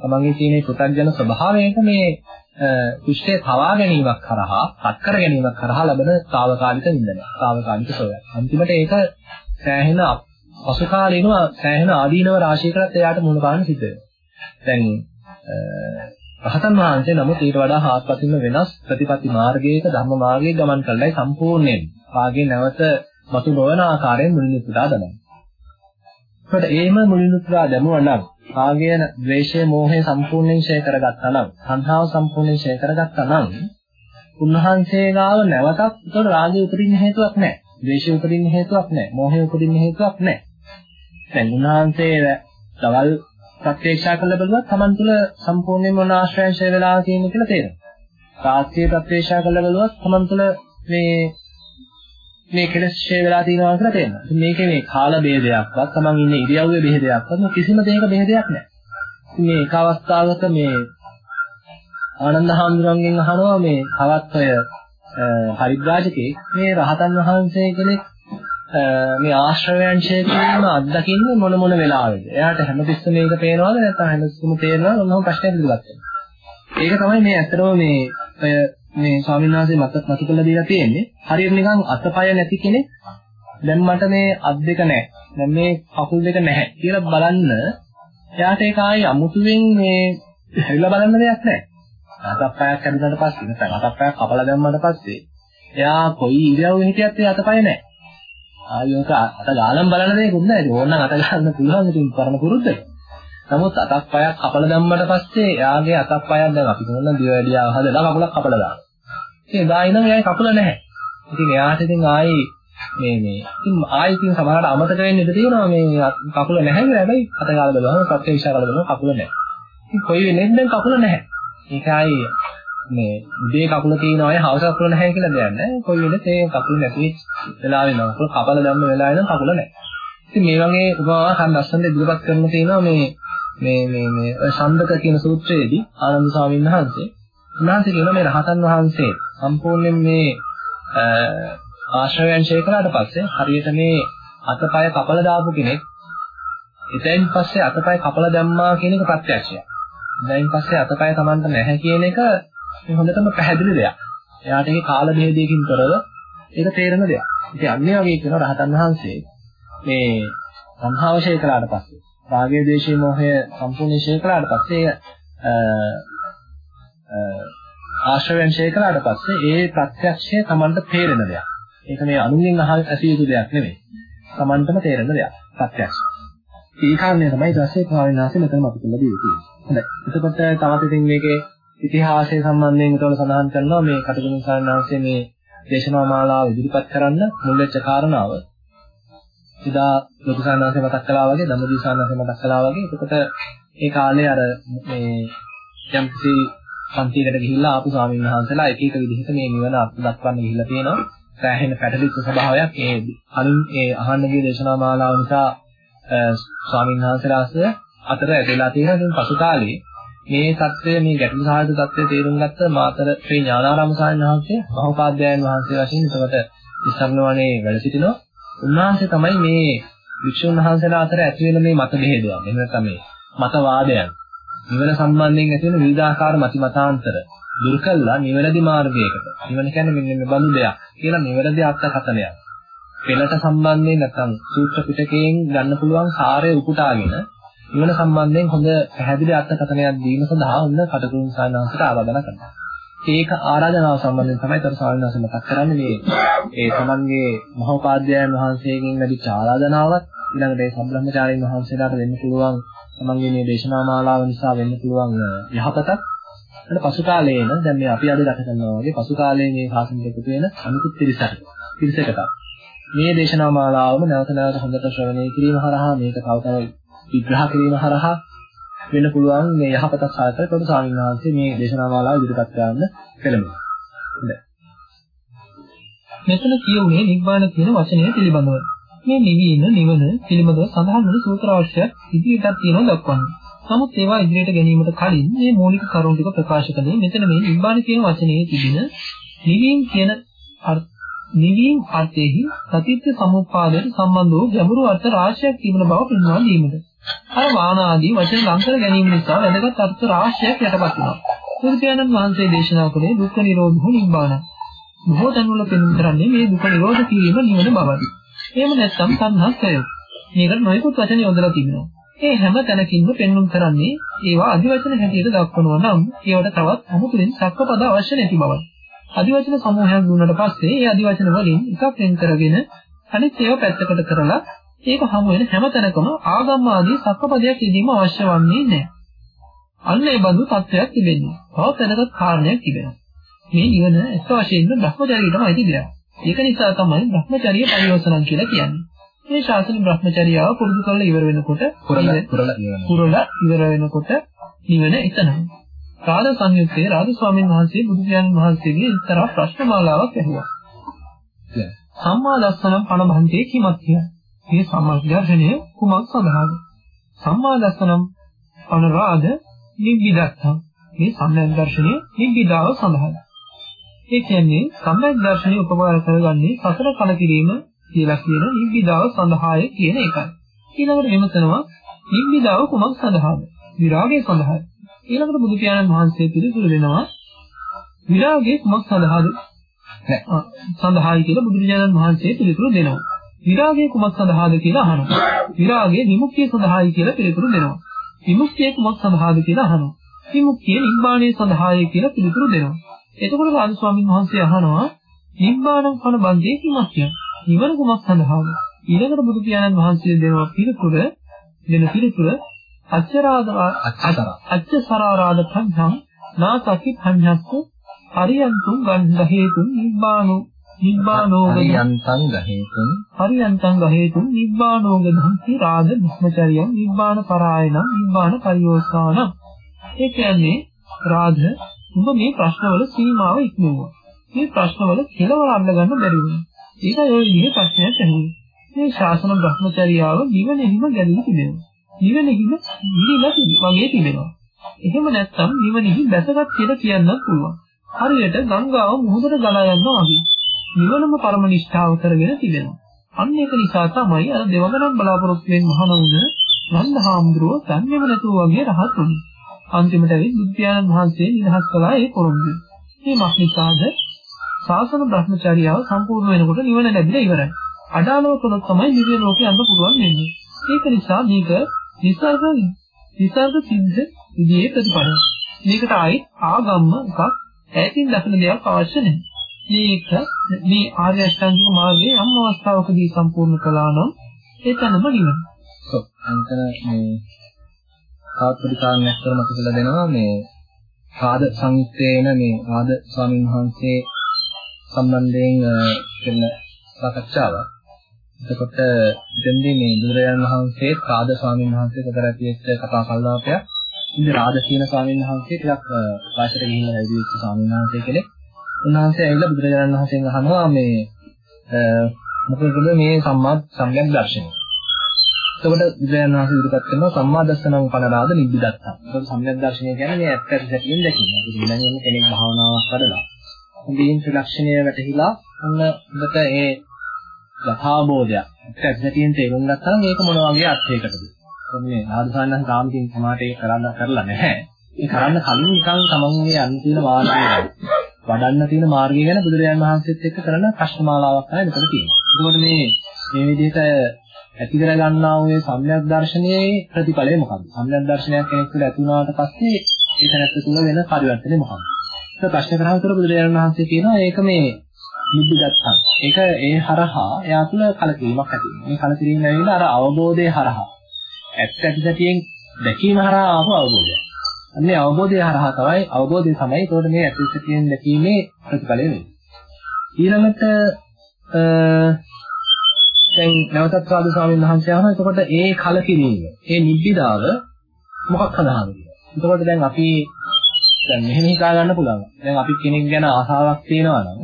තමන්ගේ තියෙන පුතග්ජන ස්වභාවයට මේ කුෂ්ඨය තවා ගැනීමක් කරහා, පත් කර ගැනීමක් කරහා ලැබෙන తాවකාලික නින්දනය. తాවකාලික සෝයක්. අන්තිමට ඒක සෑහෙන පසු කාලිනව සෑහෙන ආදීනව රාශියකටත් එයාට මුණ පාන්න සිද්ධ වෙනවා. දැන් රහතන් වහන්සේ නමුත් ඊට වඩා හාත්පසින්ම වෙනස් ප්‍රතිපatti මාර්ගයක ධර්ම මාර්ගයේ ගමන් කළයි සම්පූර්ණයෙන් වාගේ නැවත මතු නොවන ආකාරයෙන් මුලින් පුදා දමනවා. ඒකට එහෙම මුලින් පුදා දැමුවා නම් රාගය, ද්වේෂය, මෝහය සම්පූර්ණයෙන් ඡය කරගත්තා නම්, සංහාව සම්පූර්ණයෙන් ඡය කරගත්තා නම් උන්වහන්සේ ගාව නැවතත් ඒකට රාගය උපදින්න හේතුවක් නැහැ. ද්වේෂය උපදින්න හේතුවක් නැහැ. මෝහය උපදින්න හේතුවක් නැහැ. දැන් උන්වහන්සේ දවල් ප්‍රත්‍යක්ෂා කළ බලුවත් Taman තුල සම්පූර්ණයෙන්ම මොන ආශ්‍රයංශය වෙලා තියෙන කියලා තේරෙනවා. රාත්‍රියේ ප්‍රත්‍යක්ෂා කළ බලුවත් Taman තුල මේ මේ කෙලස් ෂේ වෙලා තියෙනවා කියලා තේරෙනවා. ඉතින් මේකේ මේ කාල ભેදයක්වත්, තමන් ඉන්න ඉරියව්වේ ભેදයක්වත් කිසිම දෙයක ભેදයක් නැහැ. මේ එක අවස්ථාවක මේ ආනන්ද හාමුදුරන්ගෙන් අහනවා මේ තවත් අය හරිද්වාජකේ මේ රහතන් වහන්සේ කෙනෙක් මේ ආශ්‍රවයන් ශේත්‍රයේම අත්දකින්නේ මොන මොන වෙලාවෙද? එයාට හැමතිස්සම මේක පේනවද නැත්නම් හැමතිස්සම තේරෙනවද? ඔන්නම ප්‍රශ්නයක් ඉදගත්තා. ඒක තමයි මේ ඇත්තටම මේ මේ ස්වාමීන් වහන්සේ මත මත කළ දීලා තියෙන්නේ. හරියට නිකන් අතපය නැති කෙනෙක් දැන් මට මේ අත් දෙක නැහැ. දැන් මේ කකුල් දෙක නැහැ කියලා බලන්න එයාට ඒක ආයේ අමුතුවෙන් මේ හැරිලා බලන්න දෙයක් නැහැ. අතක් පයක් කැඩුනට පස්සේ නැත්නම් අතක් පයක් කපලා දැම්මට පස්සේ එයා කොයි ඉරියව්වෙ හිටියත් ඒ අතපය නැහැ. ආයෙක අත ගාලම් බලන දෙයක්වත් නැහැ. ඒක ඕනනම් අත ගන්න පුළුවන් ඉතින් පරණ පුරුද්දක. නමුත් අතක් පයක් කපලා දැම්මට පස්සේ එයාගේ අතක් පයක් දැන් අපි කියනවා දියවැඩියාව හදලා කකුලක් කපලා දානවා. ඉතින් එදා ඉඳන් එයාගේ කකුල නැහැ. ඉතින් එයාට ඉතින් ආයේ මේ මේ ඉතින් ආයෙ ඉතින් සමහරවිට අමතක වෙන්න ඉඩ තියෙනවා මේ කකුල නැහැ කියලා හැබැයි අත ගාලා බලනවා ප්‍රත්‍යක්ෂ කරලා බලනවා කකුල නැහැ. ඉතින් කොයි වෙන්නේ දැන් කකුල නැහැ. ඒකයි මේ උදේ කකුල තියෙනවා අය හවස කකුල නැහැ කියලා දෙයක් නැහැ. කොයි වෙලෙත් ඒ කකුල නැති වෙලාවෙ නම් කකුල කපල දැම්ම වෙලාවෙ නම් කකුල නැහැ. ඉතින් මේ වගේ උපමාවක් අන්න ලස්සනට ඉදිරිපත් කරන්න තියෙනවා මේ මේ මේ මේ ශන්දක කියන සූත්‍රයේදී ආනන්ද ස්වාමීන් වහන්සේ උන්වහන්සේ කියන මේ රහතන් වහන්සේ සම්පූර්ණයෙන් මේ ආශ්‍රවයන් ඡේ කළාට පස්සේ හරියට මේ අතපය කපල දාපු කෙනෙක් එතෙන් පස්සේ අතපය කපල දැම්මා කියන එක ප්‍රත්‍යක්ෂයක්. දැන් පස්සේ අතපය Tamanට නැහැ කියන එක මේ හොඳටම පැහැදිලි දෙයක්. එයාට ඒ කාල බෙහෙදයකින් තොරව ඒක තේරෙන දෙයක්. ඉතින් අන්නේ වගේ කියන රහතන් වහන්සේ මේ සංහාවශය කළාට පස්සේ රාගය, ද්වේෂය, මෝහය සම්පූර්ණ ශේ කළාට පස්සේ ආශ්‍රවයන් ශේ කළාට පස්සේ ඒ ප්‍රත්‍යක්ෂය Tamanට තේරෙන දෙයක්. ඒක මේ අනුන්ගෙන් අහල් ඇසිය යුතු දෙයක් නෙමෙයි. Tamanටම තේරෙන දෙයක්. ප්‍රත්‍යක්ෂ. ඒ කාරණේ තමයි ඊට පස්සේ ප්‍රාණනාසෙ මෙතන අපි කළා දීලා හොඳයි. එතකොට තවත් ඉතින් මේකේ ඉතිහාසය සම්බන්ධයෙන් උතල සඳහන් කරනවා මේ කටුකුරු සාරණාංශයේ මේ දේශනා මාලාව ඉදිරිපත් කරන්න මුල් වෙච්ච කාරණාව. ඉදා ලොකු සාරණාංශය මතක් කළා වගේ ධම්මදී සාරණාංශය මතක් කළා වගේ. එතකොට ඒ කාලේ අර මේ යම්කිසි පන්තියකට ගිහිල්ලා ආපු ස්වාමීන් වහන්සේලා එක එක විදිහට මේ නිවන අර්ථ දක්වන්න ගිහිල්ලා තියෙනවා. සෑහෙන පැටලිච්ච ස්වභාවයක් ඒ කලින් ඒ අහන්න ගිය දේශනා මාලාව නිසා ස්වාමීන් වහන්සේලා අතර ඇදලා තියෙන ඉතින් පසු කාලේ මේ தත්ත්වය මේ ගැටළු සාහිත්‍ය தත්ත්වය තේරුම් ගත්ත මාතර ශ්‍රී ඥානාරාම සාමිවහන්සේ මහෝපාද්‍යයන් වහන්සේ වශයෙන් එතකොට ඉස්සම්නවනේ වැඩ සිටිනවා. උන්වහන්සේ තමයි මේ වික්ෂුන් වහන්සේලා අතර ඇති වෙන මේ මත බෙහෙදයන්. එහෙම නැත්නම් මේ මතවාදයන්. නිවන සම්බන්ධයෙන් ඇති වෙන විවිධාකාර මති මතාන්තර දුරු කළා නිවැරදි මාර්ගයකට. නිවන කියන්නේ මෙන්න මේ බඳු දෙයක් කියලා නිවැරදි අර්ථකථනයක්. පෙළට සම්බන්ධයෙන් නැත්නම් සූත්‍ර පිටකයෙන් ගන්න පුළුවන් සාරය උපුටාගෙන නිවන සම්බන්ධයෙන් හොඳ පැහැදිලි අර්ථකථනයක් දීම සඳහා උන්න කටුකුරුන් සායනාංශයට ආරාධනා කරනවා. ඒක ආරාධනාව සම්බන්ධයෙන් තමයි තර සායනාංශ මතක් කරන්නේ මේ ඒ තමන්ගේ මහෝපාද්‍යයන් වහන්සේගෙන් ලැබිච්ච ආරාධනාවත් ඊළඟට ඒ සම්බ්‍රහ්මචාරීන් වහන්සේලාට දෙන්න පුළුවන් තමන්ගේ මේ දේශනා මාලාව නිසා වෙන්න පුළුවන් යහපතක් ඊට පසු කාලේන දැන් මේ අපි අද ගත කරනවා වගේ පසු කාලේ මේ සාසනික එකතු වෙන අනිකුත් පිරිසකට පිරිසකට මේ දේශනා මාලාවම නැවත නැවත හොඳට ශ්‍රවණය කිරීම හරහා මේක තව තව විග්‍රහ කිරීම හරහා වෙන්න පුළුවන් මේ යහපත සාර්ථක කොට ස්වාමීන් වහන්සේ මේ දේශනා මාලාව ඉදිරිපත් කරන්න පෙළඹෙනවා. හොඳයි. මෙතන කියුනේ නිබ්බාන කියන වචනය පිළිබඳව. මේ නිවීම නිවන පිළිබඳව සඳහන් වන සූත්‍ර අවශ්‍යයක් ඉදිරියටත් තියෙනවා දක්වන්නේ. නමුත් ඒවා ඉදිරියට ගැනීමට කලින් මේ මූලික කරුණු ටික ප්‍රකාශ කළේ මෙතන මේ නිබ්බාන කියන වචනේ තිබෙන නිවීම කියන නිවීම අර්ථයෙහි සතිත්‍ය සමුප්පාදයට සම්බන්ධ වූ ගැඹුරු අර්ථ රාශියක් තිබෙන බව පෙන්වා දීමට. අර වාන ආදී වචන ලං කර ගැනීම නිසා වැදගත් අර්ථ රාශියක් යටපත් වෙනවා. බුදුපියාණන් වහන්සේ දේශනා කළේ දුක්ඛ නිරෝධෝ නිබ්බාන. බොහෝ තැන්වල පෙන්වන කරන්නේ මේ දුක නිරෝධ කිරීම නිවන බවයි. එහෙම නැත්නම් තණ්හාක්ෂය. මේකට නොයෙකුත් වචන යොදලා තිබෙනවා. ඒ හැම තැනකින්ම පෙන්වුම් කරන්නේ ඒවා අදිවචන හැටියට දක්වනවා නම් ඒවට තවත් අමුතුවෙන් සක්කපද අවශ්‍ය නැති බවයි. අදිවචන සමූහයක් දුන්නට පස්සේ ඒ අදිවචන වලින් එකක් වෙන් කරගෙන අනිත් ඒවා පැත්තකට කරලා ඒක හමු වෙන හැම තැනකම ආගම් ආදී සක්කපදයක් යෙදීම අවශ්‍ය වන්නේ නැහැ. අන්න ඒ බඳු තත්ත්වයක් තිබෙන්නේ. තව තැනකට කාරණයක් තිබෙනවා. මේ නිවන ඇත්ත වශයෙන්ම භ්‍රමචාරීටම අයිති දෙයක්. ඒක නිසා තමයි භ්‍රමචාරිය පරිවර්තන කියලා කියන්නේ. මේ ශාසන භ්‍රමචාරියාව පුරුදු කරලා ඉවර වෙනකොට පුරලා ඉවර වෙනකොට නිවන එතනයි. රාද සංයුත්තේ රාද ස්වාමීන් වහන්සේ බුදු පියාණන් වහන්සේගේ එක්තරා ප්‍රශ්න මාලාවක් ඇහුවා. සම්මා දස්සනම් පණභන්තේ කිමත්ය? මේ සම්මාදර්ශනය කුමක් සඳහාද? සම්මා දස්සනම් පණරාද නිබ්බිදත්තම් මේ සම්‍යක් දර්ශනය නිබ්බිදාව සඳහායි. ඒ කියන්නේ සම්‍යක් දර්ශනය උපකාර කරගන්නේ සතර කල කිරීම කියලා කියන නිබ්බිදාව සඳහාය කියන එකයි. ඊළඟට විමසනවා නිබ්බිදාව කුමක් සඳහාද? විරාගය සඳහායි. ඊළඟට බුදු පියාණන් වහන්සේ පිළිතුරු දෙනවා විරාගය කුමක් සඳහාද? සඳහායි කියලා බුදුරජාණන් වහන්සේ පිළිතුරු දෙනවා. විරාගය කුමක් සඳහාද කියලා අහනවා. විරාගය විමුක්තිය සඳහායි කියලා පිළිතුරු දෙනවා. විමුක්තිය කුමක් සඳහාද කියලා අහනවා. විමුක්තිය නිබ්බාණය සඳහායි කියලා පිළිතුරු දෙනවා. එතකොට රාජ ස්වාමීන් වහන්සේ අහනවා නිබ්බාණං කන බන්දේ කිමක්ය? නිවන කුමක් සඳහාද? ඊළඟට බුදු පියාණන් වහන්සේ දෙනවා පිළිතුර දෙන පිළිතුර අච්චරාදා අච්චසරාරාද පඤ්ඤං නාසකි පඤ්ඤස්ස හරියන්තුම් ගන්ධ හේතුන් නිබ්බානෝ නිබ්බානෝග හරියන්තං ගහේතුන් හරියන්තං ගහේතුන් නිබ්බානෝග ධම්ති රාග භ්‍රමචර්යං නිබ්බාන පරායන නිබ්බාන පරියෝසාන ඒ කියන්නේ රාග උඹ මේ ප්‍රශ්නවල සීමාව ඉක්මවුවා මේ ප්‍රශ්නවල කෙලවර අල්ල ගන්න බැරි වුණා ඒකයි ඔය විදිහේ ප්‍රශ්නයක් ඇහුවේ මේ ශාසන භ්‍රමචර්යාව නිවනෙහිම ගැලී තිබෙනවා නිවනෙහිම නිවිලා වගේ තිබෙනවා. එහෙම නැත්නම් නිවනෙහි බැසගත් කියලා කියන්නත් පුළුවන්. හරියට ගංගාව මුහුදට ගලා යනවා වගේ. නිවනම පරම නිෂ්ඨාව කරගෙන තිබෙනවා. අන්න ඒක නිසා තමයි අර දෙවගණන් බලාපොරොත්තු වෙන මහණවුන නන්දහාමුදුරුව දන්නේම නැතුව වගේ රහත් වුණේ. අන්තිමට ඇවිත් බුද්ධයාණන් වහන්සේ නිදහස් කළා ඒ පොරොන්දුව. මේ මක්නිසාද ශාසන බ්‍රහ්මචාරියාව සම්පූර්ණ වෙනකොට නිවන ලැබිලා ඉවරයි. අඩාලව කළොත් තමයි නිවන ලෝකේ යන්න පුළුවන් වෙන්නේ. ඒක නිසා මේක විසර්ග විසර්ග සිද්ධ විදිහේ ප්‍රතිපලය. මේකට ආයි ආගම්ම එකක් ඈතින් දකින දෙයක් අවශ්‍ය නැහැ. මේක මේ ආර්ය අෂ්ටාංගික මාර්ගයේ යම් අවස්ථාවකදී සම්පූර්ණ කළා නම් ඒතනම නිවන. ඔව් අන්තර මේ තාත්පරි කාරණයක් කරලා මතක කරලා දෙනවා මේ ආද සංයුත්තේන මේ ආද ස්වාමීන් වහන්සේ සම්බන්ධයෙන් කරන සාකච්ඡාවක්. එතකොට ඉතින්දී මේ බුදුරජාණන් වහන්සේ රාද ස්වාමීන් වහන්සේ අතර ඇතිවෙච්ච කතා කල්ලාපයක්. ඉතින් රාද කියන ස්වාමීන් වහන්සේ ටිකක් වාසයට ගිහිල්ලා වැඩි වෙච්ච ස්වාමීන් වහන්සේ කෙනෙක්. උන්වහන්සේ ඇවිල්ලා බුදුරජාණන් වහන්සේගෙන් අහනවා මේ මොකද මේ සම්මා සම්‍යක් දර්ශනය. එතකොට බුදුරජාණන් වහන්සේ ඉදිරිපත් කරනවා සම්මා දර්ශනං පනරාද නිබ්බිදත්තා. එතකොට සම්‍යක් දර්ශනය කියන්නේ මේ ඇත්ත සැටියෙන් දැකීම. ඉතින් ඊළඟට කෙනෙක් භාවනාවක් කරලා හොඳින් ත්‍රිලක්ෂණය වැටහිලා අන්න හොඳට ඒ යථාබෝධයක්. ඇත්තටියෙන් තේරුම් ගත්තා නම් ඒක මොන වගේ අර්ථයකටද? මේ ආදසානන් කාමකින් සමාට ඒක කරන්න කරලා නැහැ. ඒ කරන්න කලින් නිකන් තමන්ගේ යන්න තියෙන මාර්ගය වඩන්න තියෙන මාර්ගය ගැන බුදුරජාණන් වහන්සේත් එක්ක කරන ප්‍රශ්නමාලාවක් තමයි මෙතන තියෙන්නේ. ඒකෝට මේ මේ විදිහට ඇති කර ගන්නා වූ සම්‍යක් දර්ශනයේ ප්‍රතිඵලය මොකක්ද? සම්‍යක් දර්ශනයක් කෙනෙක් තුළ ඇති වුණාට පස්සේ ඒ තැනත්ත තුළ වෙන පරිවර්තනය මොකක්ද? ඒක ප්‍රශ්න කරාම බුදුරජාණන් වහන්සේ කියනවා ඒක මේ නිබ්බිදත්තම්. ඒක ඒ හරහා එයා තුළ කලකිරීමක් ඇති වෙනවා. මේ කලකිරීම ඇවිල්ලා අර අවබෝධයේ හරහා ඇත්ත ඇති සැටියෙන් දැකීම හරහා ආපු අවබෝධය. අන්නේ අවබෝධය හරහා තමයි අවබෝධය තමයි ඒකට මේ ඇත්ත සැටියෙන් දැකීමේ ප්‍රතිඵලය වෙන්නේ. ඊළඟට දැන් නැවතත් සාදු ස්වාමීන් වහන්සේ අහනවා එතකොට ඒ කලකිරීම, ඒ නිබ්බිදාව මොකක් සඳහාද කියලා. එතකොට දැන් අපි දැන් මෙහෙම හිතා ගන්න පුළුවන්. දැන් අපි කෙනෙක් ගැන ආසාවක් තියෙනවා නම්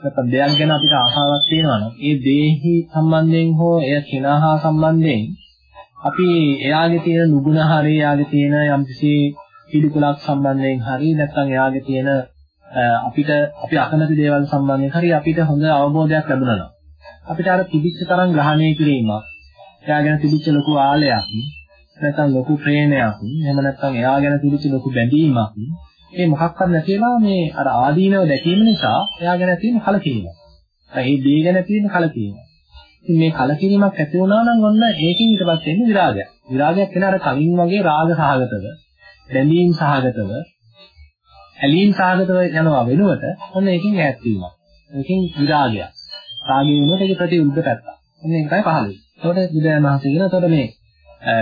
නැත්නම් දෙයක් ගැන අපිට ආසාවක් තියෙනවා නම් ඒ දේහි සම්බන්ධයෙන් හෝ එය කෙනාහා සම්බන්ධයෙන් අපි එයාගේ තියෙන නුගුණ හරි එයාගේ තියෙන යම්කිසි පිළිකුලක් සම්බන්ධයෙන් හරි නැත්නම් එයාගේ තියෙන අපිට අපි අකමැති දේවල් සම්බන්ධයෙන් හරි අපිට හොඳ අවබෝධයක් ලැබුණා නම් අපිට අර තිබිච්ච තරම් ග්‍රහණය කිරීමක් එයා ගැන තිබිච්ච ලොකු ආලයක් නැත්නම් ලොකු ප්‍රේමයක් එහෙම නැත්නම් එයා ගැන තිබිච්ච ලොකු බැඳීමක් ඒ මොකක්වත් නැතිලා මේ අර ආදීනව දැකීම නිසා එයා ගැන තියෙන කලකිරීම. ඒ දේ ගැන තියෙන කලකිරීම. ඉතින් මේ කලකිරීමක් ඇති වුණා නම් ඔන්න ඒකෙන් ඊට පස්සේ එන්නේ විරාගය. විරාගයක් වෙන අර කලින් වගේ රාග සහගතව, බැඳීම් සහගතව, ඇලීම් සහගතව යනවා වෙනුවට ඔන්න ඒකෙන් ඈත් වීමක්. ඒකෙන් විරාගයක්. රාගය වෙනුවට ඒක ප්‍රතිඋද්ද පැත්ත. ඔන්න ඒකයි පහළ වෙන්නේ. එතකොට බුදුන් වහන්සේ කියන එතකොට මේ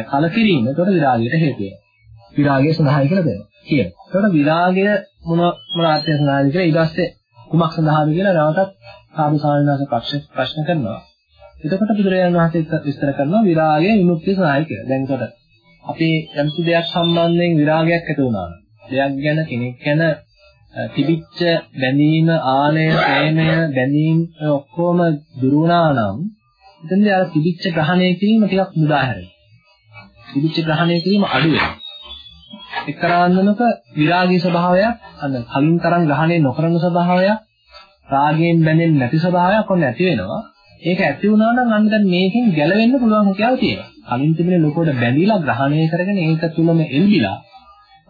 කලකිරීම එතකොට විරාගයට හේතු වෙනවා. විරාගය සඳහායි කියලා දෙනවා. කියනවා. එතකොට විරාගය මොන මොන අර්ථය සඳහාද කියලා ඊට පස්සේ කුමක් සඳහාද කියලා නැවතත් සාදු සාමිනාස ප්‍රශ්න ප්‍රශ්න කරනවා. එතකොට බුදුරජාණන් වහන්සේ විස්තර කරනවා විරාගය විමුක්තිය සඳහායි කියලා. දැන් එතකොට අපේ යම්සි දෙයක් සම්බන්ධයෙන් විරාගයක් ඇති වුණා නම් දෙයක් ගැන කෙනෙක් ගැන තිබිච්ච බැඳීම ආලය ප්‍රේමය බැඳීම් ඔක්කොම දුරු වුණා නම් එතනදී අර තිබිච්ච ග්‍රහණය කිරීම ටිකක් මුදා හැරෙනවා. තිබිච්ච ග්‍රහණය කිරීම අඩු වෙනවා. එක්තරාන්දමක විරාගී ස්වභාවයක් අන්න කලින් තරම් ග්‍රහණය නොකරන ස්වභාවයක් රාගයෙන් බැඳෙන්නේ නැති ස්වභාවයක් ඔන්න ඇති වෙනවා. ඒක ඇති වුණා නම් අන්න දැන් මේකෙන් ගැලවෙන්න පුළුවන් හැකියාව තියෙනවා. කලින් තිබෙන ලෝකෝට බැඳිලා ග්‍රහණය කරගෙන ඒක තුලම එල්බිලා.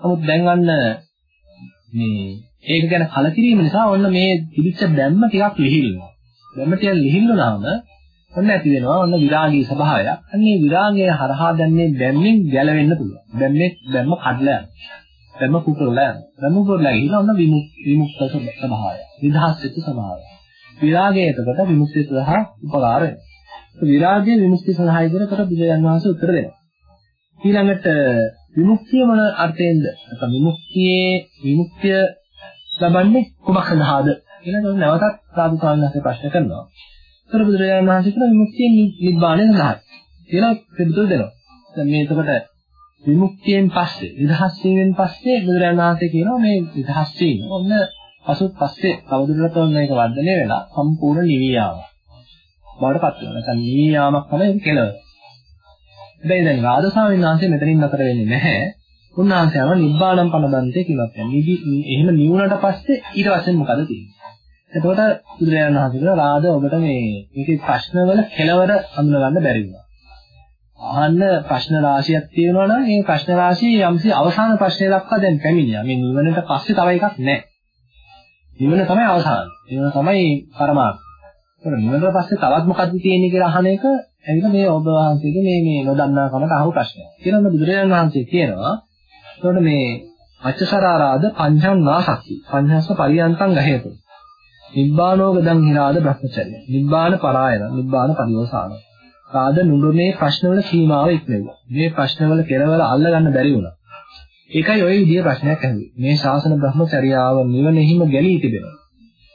නමුත් දැන් අන්න මේ ඒක ගැන කලකිරීම නිසා ඔන්න මේ තිබිච්ච බැම්ම ටිකක් ලිහිල්නවා. බැම්ම ටික ලිහිල්ුණාම ඔන්න ඇති වෙනවා ඔන්න විරාගී ස්වභාවයක්. අන්නේ විරාගය හරහා දැන් මේ බැම්මෙන් ගැලවෙන්න පුළුවන්. බැම්මේ බැම්ම කඩලා යනවා. බැම්ම කුපරලා යනවා. බැම්ම කුපරලා ගිහිල්ලා ඔන්න විමුක්ත ස්වභාවය. නිදහස් වෙච්ච ස්වභාවය. විරාගය එතකොට විමුක්තිය සඳහා උපකාර වෙනවා. විරාගයේ විමුක්තිය සඳහා ඉදිරියට බුදුන් වහන්සේ උත්තර දෙනවා. ඊළඟට විමුක්තිය මොන අර්ථයෙන්ද? නැත්නම් විමුක්තියේ විමුක්තිය ලබන්නේ කුමක් සඳහාද? කියලා නැවතත් සාදු සාමණේරයන් ප්‍රශ්න කරනවා. ඒතර බුදුරජාණන් වහන්සේ කියන විමුක්තිය නිබ්බාණය සඳහායි. කියලා පිළිතුරු දෙනවා. දැන් මේ එතකොට විමුක්තියෙන් පස්සේ නිදහස් වීමෙන් පස්සේ බුදුරජාණන් වහන්සේ කියනවා මේ නිදහස් වීම. ඔන්න පසුත් පස්සේ තවදුරටත් ඔන්න ඒක වර්ධනය වෙලා සම්පූර්ණ නිවියාව. බවට පත් වෙනවා. නැත්නම් නිවියාමක් තමයි කෙලවර. හැබැයි දැන් රාජ ස්වාමීන් වහන්සේ මෙතනින් නතර වෙන්නේ නැහැ. උන්වහන්සේ යනවා නිබ්බාණම් පනදන්තේ කියලා කියන්නේ. එහෙම නිවුණට පස්සේ ඊට පස්සේ මොකද තියෙන්නේ? එතකොට බුදුරජාණන් වහන්සේ කියනවා රාජ ඔබට මේ මේකේ ප්‍රශ්නවල කෙලවර හඳුනගන්න බැරි වුණා. අහන්න ප්‍රශ්න රාශියක් තියෙනවා නම් මේ ප්‍රශ්න රාශිය යම්සි අවසාන ප්‍රශ්නය දක්වා දැන් පැමිණියා. මේ නිවනට පස්සේ තව එකක් නැහැ. නිවන තමයි අවසාන. නිවන තමයි පරමාර්ථය. ඒක නිවනට පස්සේ තවත් මොකද්ද තියෙන්නේ කියලා අහන එක ඇවිල්ලා මේ ඔබ වහන්සේගේ මේ මේ නොදන්නා කමට අහු ප්‍රශ්නයක්. කියලා බුදුරජාණන් වහන්සේ කියනවා. එතකොට මේ අච්චසරාරාද පංචං නාසක්ති. පංචස්ස පරියන්තං ගහේතු. නිබ්බානෝග දං හිරාද බ්‍රහ්මචර්ය. නිබ්බාන පරායන, නිබ්බාන පරිවසාන. රාද නුඹ මේ ප්‍රශ්නවල සීමාව ඉක්මෙව්වා. මේ ප්‍රශ්නවල කෙරවල අල්ලගන්න බැරි වුණා. ඒකයි ওই විදිහේ ප්‍රශ්නයක් ඇහුවේ. මේ ශාසන බ්‍රහ්මචර්යාව නිවනෙහිම ගැලී තිබෙනවා.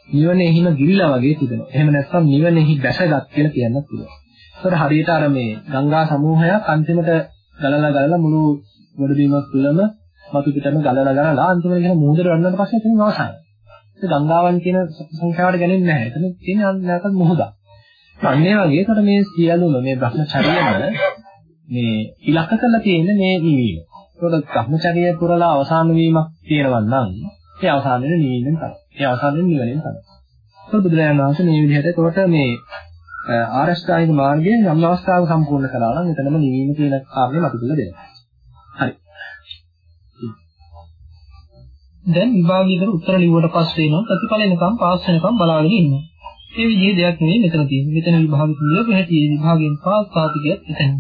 නිවනෙහිම ගිරිලා වගේ තිබෙනවා. එහෙම නැත්නම් නිවනෙහි බැසගත් කියලා කියන්නත් පුළුවන්. ඒතර හරියට අර මේ ගංගා සමූහයක් අන්තිමට ගලලා ගලලා මුළු ගොඩ බිමක් තුළම මතු පිටම ගලලා ගලලා අන්තිමට කියන මුහුදට වන්නට පස්සේ එතන අවසానයි. ඒක ගංගාවන් කියන සංඛ්‍යාවට ගන්නේ නැහැ. එතන තියෙන නැකත් මුහුදක්. අන්න ඒ වගේ ඒකට මේ සියලුම මේ භ්‍රමචර්යම මේ ඉලක්ක කරලා තියෙන මේ නිවීම. ඒකට භ්‍රමචර්යය පුරලා අවසාන වීමක් තියෙනවා නම් ඒ අවසාන වෙන නිවීමෙන් තමයි. ඒ අවසාන වෙන නිවනෙන් තමයි. ඒක බුදුරජාණන් වහන්සේ මේ විදිහට ඒකට මේ ආරෂ්ඨායික මාර්ගයේ යම් අවස්ථාවක සම්පූර්ණ කළා නම් එතනම නිවීම කියන කාරණේ මතකලා දෙනවා. දැන් විභාගයකට උත්තර ලිව්වට පස්සේ නම් ප්‍රතිඵල එනකම් පාස් වෙනකම් බලාගෙන ඉන්නවා. මේ විදිහේ දෙයක් නෙවෙයි මෙතන තියෙන්නේ. මෙතන විභාග පිළිවෙල පැහැටි විභාගයෙන් පාස් සාතිකයක් එතන.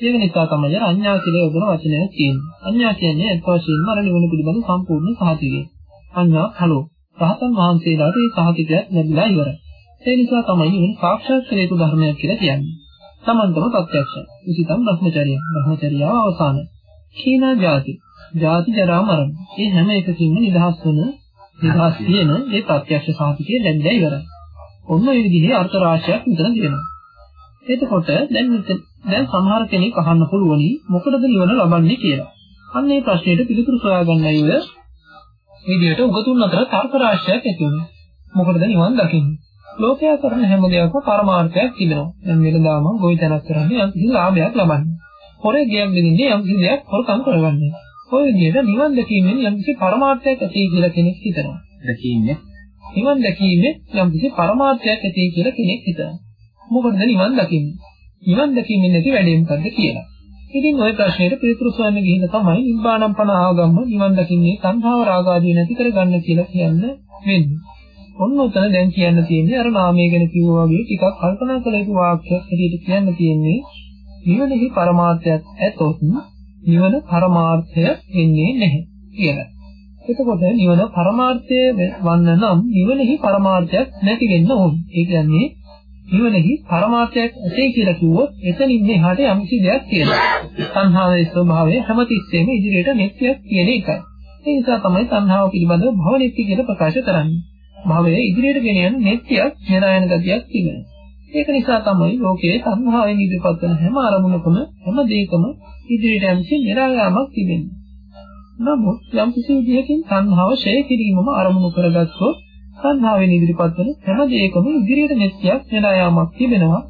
ඒක නිසා තමයි අඤ්ඤා කියලා යොදන වචනයක් තියෙන්නේ. අඤ්ඤා කියන්නේ අත් වශයෙන්ම අර නිවන පිළිබඳ සම්පූර්ණ සහතිකය. අඤ්ඤා හලෝ. රහතන් වහන්සේලාට මේ සහතිකයක් ලැබිලා ඉවරයි. ඒ නිසා තමයි නිවන සාක්ෂාත් කළ යුතු ධර්මයක් කියලා කියන්නේ. සමන්තම ප්‍රත්‍යක්ෂයි. ඉසිතම් බ්‍රහ්මචර්යය. බ්‍රහ්මචර්යාව අවසාන. කීනා ජාති. ජාති ජරා මරණ. මේ හැම එකකින්ම නිදහස් වන නිදහස් තියෙන මේ ප්‍රත්‍යක්ෂ සාහිතිය ලැබිලා ඉවරයි. ඔන්න ඒ විදිහේ අර්ථ රාශියක් මෙතන තියෙනවා. එතකොට දැන් දැන් සමහර කෙනෙක් අහන්න පුළුවනි මොකටද නිවන ලබන්නේ කියලා. අන්න මේ ප්‍රශ්නෙට පිළිතුරු සොයාගන්නයි ඔය විදිහට උගතුන් අතර තර්ක රාශියක් ඇති වෙනවා. මොකටද නිවන් දකින්නේ? ලෝකයා කරන හැම දෙයක්ම පරමාර්ථයක් තිබෙනවා. දැන් වෙනදාම ගොවිතැනක් කරන්නේ යම් කිසි ලාභයක් ලබන්නේ. හොරේ ගියම් දෙන්නේ යම් කිසි දෙයක් හොරකම් කරවන්නේ. ඔය විදිහට නිවන් දැකීමෙන් යම් කිසි පරමාර්ථයක් ඇති කියලා කෙනෙක් හිතනවා. දැකීමේ නිවන් දැකීමේ යම් කිසි පරමාර්ථයක් ඇති කියලා කෙනෙක් හිතනවා. මොකටද නිවන් දකින්නේ? නිවන් දැකීමෙන් නැති වැඩේ මොකද්ද කියලා. ඉතින් ওই ප්‍රශ්නෙට පිළිතුරු සොයන්න ගිහින් තමයි නිබ්බානම් පන ආගම්ම නිවන් දකින්නේ සංඛාව රාග ආදී නැති කරගන්න කියලා කියන්න වෙන්නේ. ඔන්න උතන දැන් කියන්න තියෙන්නේ අර නාමය ගැන කිව්වා වගේ ටිකක් කල්පනා කළ යුතු වාක්‍යයක් හැටියට කියන්න තියෙන්නේ නිවනෙහි පරමාර්ථයක් ඇතොත් නිවන පරමාර්ථය වෙන්නේ නැහැ කියලා. එතකොට නිවන පරමාර්ථය වන්න නම් නිවනෙහි පරමාර්ථයක් නැති වෙන්න ඕන. ඒ කියන්නේ නිවනෙහි පරමාර්ථයක් ඇතේ කියලා කිව්වොත් එතනින් එහාට යම්කිසි දෙයක් තියෙනවා. සංහාවේ ස්වභාවය හැමතිස්සෙම ඉදිරියට නිත්‍යයක් කියන එකයි. ඒ නිසා තමයි සංහාව පිළිබඳව භව නිත්‍ය කියලා ප්‍රකාශ කරන්නේ. භවය ඉදිරියට ගෙන යන නිත්‍යයක් නිරායන ගතියක් තිබෙනවා. ඒක නිසා තමයි ලෝකයේ සංහාවෙන් ඉදිරිපත් කරන හැම අරමුණකම හැම දෙයකම ඉදිරියට යම්කිසි නිරායාමක් තිබෙන්නේ. නමුත් යම්කිසි විදිහකින් සංහාව ඡය කිරීමම අරමුණු කරගත්තොත් සංහාවෙන් ඉදිරිපත් වෙන හැම දෙයකම ඉදිරියට නිත්‍යයක් නිරායාමක් තිබෙනවා.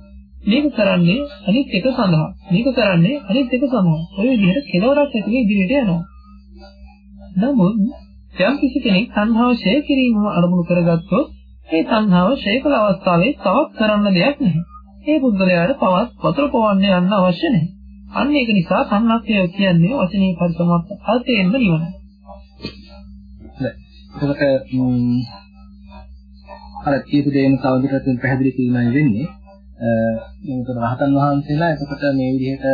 මේක කරන්නේ අනිත් එක සඳහා. මේක කරන්නේ අනිත් එක සඳහා. ඔය විදිහට කෙලවරක් ඇතුලේ ඉදිරියට යනවා. නමුත් යම් කිසි කෙනෙක් සංහාව ඡය කිරීමම අරමුණු කරගත්තොත් ඒ සංහාව ඡය කළ අවස්ථාවේ තවත් කරන්න දෙයක් නැහැ. ඒ බුද්ධලයාට පවත් වතුර පොවන්න යන්න අවශ්‍ය නැහැ. අන්න ඒක නිසා සංහාක්ෂය කියන්නේ වචනේ පරිසමත් අර්ථයෙන්ම නිවනයි. එතකොට අර කියපු දේම තවදුරටත් පැහැදිලි කිරීමයි වෙන්නේ. මේක රහතන් වහන්සේලා එතකොට මේ විදිහට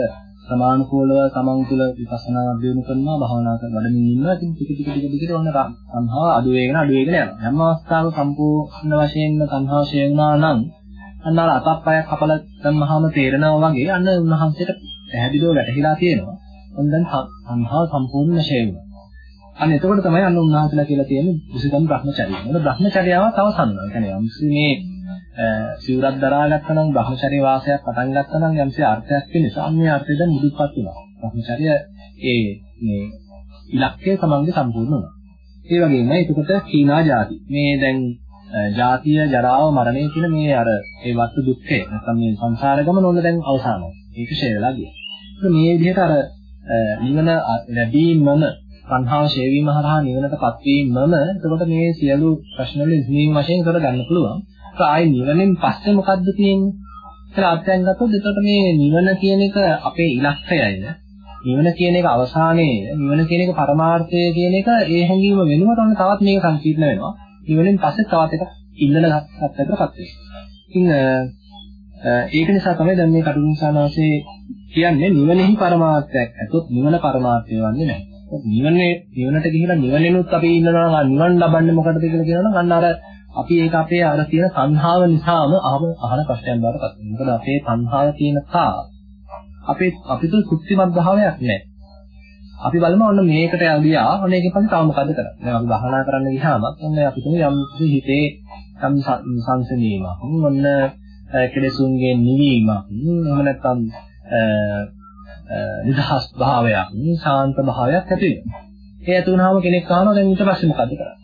සමානුකූලව තමන් තුළ විපස්සනා දියුණු කරනවා භාවනා කර වඩමින් ඉන්නවා ඉතින් ටික ටික ටික ටික ඔන්න සංහාව අඩු වෙගෙන අඩු වෙගෙන යනවා හැම අවස්ථාවක සම්පූර්ණ වශයෙන්ම සංහාව ෂේ වුණා නම් අන්න අර අතප්පයක් කපලා දැම්මහම තේරෙනවා වගේ අන්න උන්වහන්සේට පැහැදිලිව වැටහිලා තියෙනවා ඔන්න දැන් සංහාව සම්පූර්ණ ෂේ වුණා අන්න එතකොට තමයි අන්න උන්වහන්සේලා කියලා තියෙන්නේ දුසිතම් බ්‍රහ්මචර්යය. මොකද බ්‍රහ්මචර්යාව තව සම්නවා. ඒ කියන්නේ යම්සි මේ සිවුරක් දරාගත්තා නම් බ්‍රහ්මචර්ය වාසයක් පටන් ගත්තා නම් යම්සි අර්ථයක් තියෙන නිසා අන්නේ අර්ථය දැන් මුදුපත් වෙනවා. බ්‍රහ්මචර්ය ඒ මේ ඉලක්කය තමන්ගේ සම්පූර්ණ වෙනවා. ඒ වගේම එතකොට කීනා ಜಾති. මේ දැන් ජාතිය ජරාව මරණය කියන මේ අර ඒ වස්තු දුක්ඛය නැත්නම් මේ සංසාර ගමන වල දැන් අවසానයි. ඒක ෂේරලා ගියා. මේ විදිහට අර නිවන ලැබීමම සංහාව ෂේවීම හරහා නිවනටපත් වීමම එතකොට මේ සියලු ප්‍රශ්න වල ඉස්මීම් වශයෙන් කර ගන්න පුළුවන්. ඒක ආයේ නිවනෙන් පස්සේ මොකද්ද තියෙන්නේ? කියලා අත්‍යයන් ගත්තොත් එතකොට මේ නිවන කියන එක අපේ ඉලක්කයයිද? නිවන කියන එක අවසානයේද? නිවන කියන එක පරමාර්ථය කියන එක ඒ හැඟීම වෙනුවට ඔන්න තවත් මේක සංකීර්ණ වෙනවා. නිවනෙන් පස්සේ තවත් එක ඉල්ලන ගත්තකටපත් වෙනවා. ඉතින් ඒක නිසා තමයි දැන් මේ කටුනිසානාසේ කියන්නේ නිවනෙහි පරමාර්ථයක්. ඇතොත් නිවන පරමාර්ථය වන්නේ නැහැ. නිවනේ නිවනට ගිහිලා නිවනෙනුත් අපි ඉන්නවා නිවන් ලබන්නේ මොකටද කියලා කියනවනම් අන්න අර අපි ඒක අපේ අර තියෙන සංහාව නිසාම අහම අහන ප්‍රශ්නයක් බවට පත් වෙනවා. මොකද අපේ සංහාව තියෙන තා අපේ අපිට කුත්තිමත් භාවයක් නැහැ. අපි බලමු ඔන්න මේකට යදියා ඔන්න ඒකෙන් පස්සේ තව මොකද කරන්නේ? දැන් අපි භාවනා කරන්න ගියාම ඔන්න අපි තුමු යම් හිතේ යම් සංසනීමක්. ඔන්න කෙලෙසුන්ගේ නිවීමක්. එහෙම නැත්නම් නිදහස් භාවයක්, ශාන්ත භාවයක් ඇති වෙනවා. ඒ ඇති වුණාම කෙනෙක් අහනවා දැන් ඊට පස්සේ මොකද කරන්නේ?